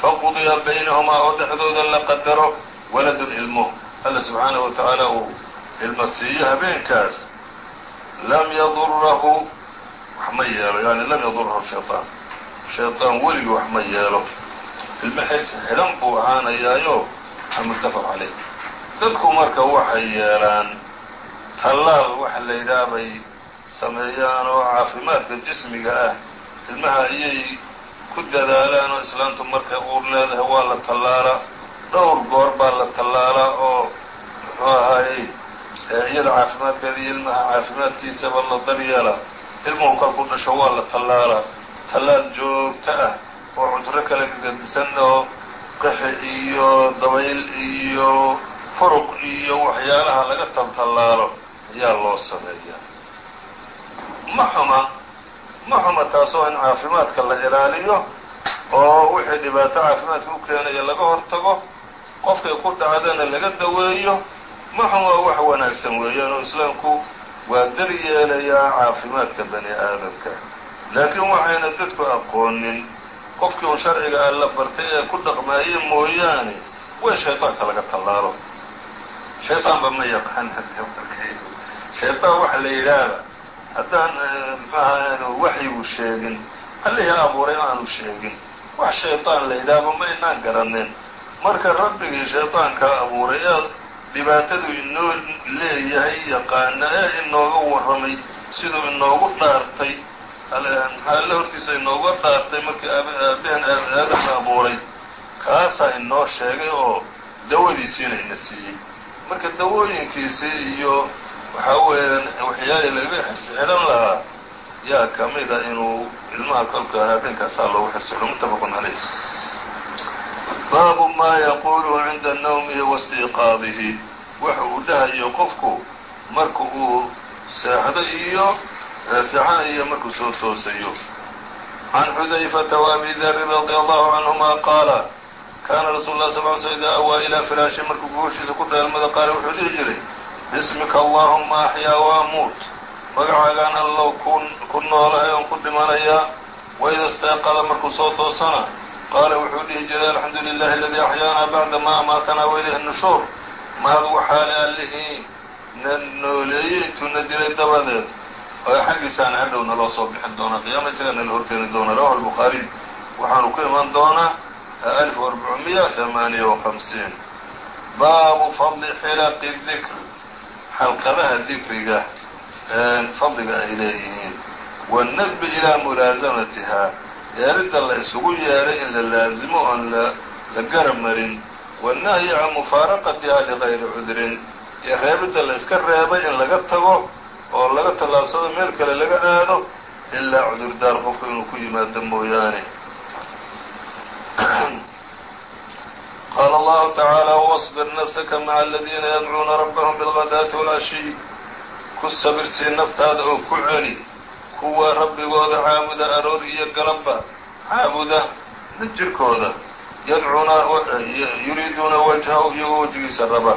faqudiya baynahumaa oo dhexdooda la qadaro waladun ilmo alla subxaanaه wa tacaala uu ilmo siiyo habeenkaas lam yadurahu wax ma yeelo yani lam yadurahu shayطaan shayطaan weligii wax ma yeelo. Ilmo xirsi xidhan buu ahaanayaayo a muttafaq caleyh dadku marka waxay yeelaan tallaal waxa la sameeyaan oo caafimaadka jismiga ah. Ilmaha ayay ku dadaalaan oo islaamtu markay uur leedahay waa la tallaalaa dhowr goor baa la tallaalaa oo muxuu ahaayey iyada caafimaadkeeda iyo ilmaha caafimaadkiisaba la daryeela ilmuhu kolkuu dhasho waa la tallaalaa tallaal joogto ah oo cuduro kala gagadisan oo qixi iyo dabayl iyo furuq iyo waxyaalaha laga taltallaalo ayaa loo sameeyaa. Ma xuma ma xuma taasoo in caafimaadka la ilaaliyo oo wixii dhibaato caafimaadka u keenaya laga hortago qofkay ku dhacdana laga daweeyo. Ma xuma wax wanaagsan weeyaan oo islaamku waa dar yeelayaa caafimaadka bani aadamka laakiin waxayna dadku aqoonin qofkii uu sharciga alla bartay ee ku dhaqmaaye mooyaane way shayطaanka laga tallaalo shayطaanba ma yaqaan shayطaan waxa la yidhaahda haddaan mxuaha waxyigu sheegin allihii abuuray aanu sheegin wax shayطaan la yidhaahba ma inaan garanin marka rabbigii shayطaankaa abuuray ee dhibaatadu inoo leeyahay yaqaana ee inooga warramay siduu inoogu dhaartay. Maxaa alle hortiisa inooga dhaartay markii aabehen aadamka abuuray kaasaa inoo sheegay oo dawadiisiina ina siiyey. Marka dawooyinkiisii iyo waxaa weeyaan waxyaalii laga xidhan lahaa yaa ka mida inuu ilmaha kolka habeenkaasaa loogu xirsido muttafaqun calayh باب maa yaquuluhu cinda nawmihi wa stiqaadihi waxa uu dhahayo qofku marka uu seexdo iyo seexana iyo markuu soo toosayo. Can xudayfata wabi darin radi allahu canhuma qaala kaana rasul lah sal l sl idaa awaa ilaa firaashi markuu guushiisa ku dheelmado qaala wuxuu dhihi jiray bismika allahuma axyaa waa muut. Magacaagaan allow ku noolahay oon ku dhimanayaa waida stayqada markuu soo toosana qaala wuxuu dhihi jiray alxamdu lilahi aladii axyaana bacda maa amaatanaa waileyhi nushuur mahad waxaale allihii na nooleeyey intuuna dilay dabadeed. Oo xaggiisaana hadhow naloo soo bixin doonaa qiyaama isagaa nala horkeeni doona rawahu albukhaariy waxaanu ku iman doonaa alf arbacumiya amaaniya وhamsiin baabu fadli xilaqi dikr. Xalqadaha dikriga fadliga ay leeyihiin. Waاnadbi ilaa mulaazamatiha yeeridda la isugu yeehay in la laazimo oon la garab marin waannahyi can mufaaraqatiha ligayri cudrin. Iyo reebidda la iska reebay in laga tago oo laga tallaabsado meel kale laga aado ilaa cudurdaar qofku inuu ku yimaado mooyaane. Qaala allahu tacaala wصbir nafsaka maca aladiina yadcuuna rabbahum bilgadaati wاlcashiy ku sabirsi naftaada oo ku celi kuwa rabbigooda caabuda aroor iyo galabba caabuda jirkooda yadcuuna yuriiduuna wajhahu iyagoo wejigiisa raba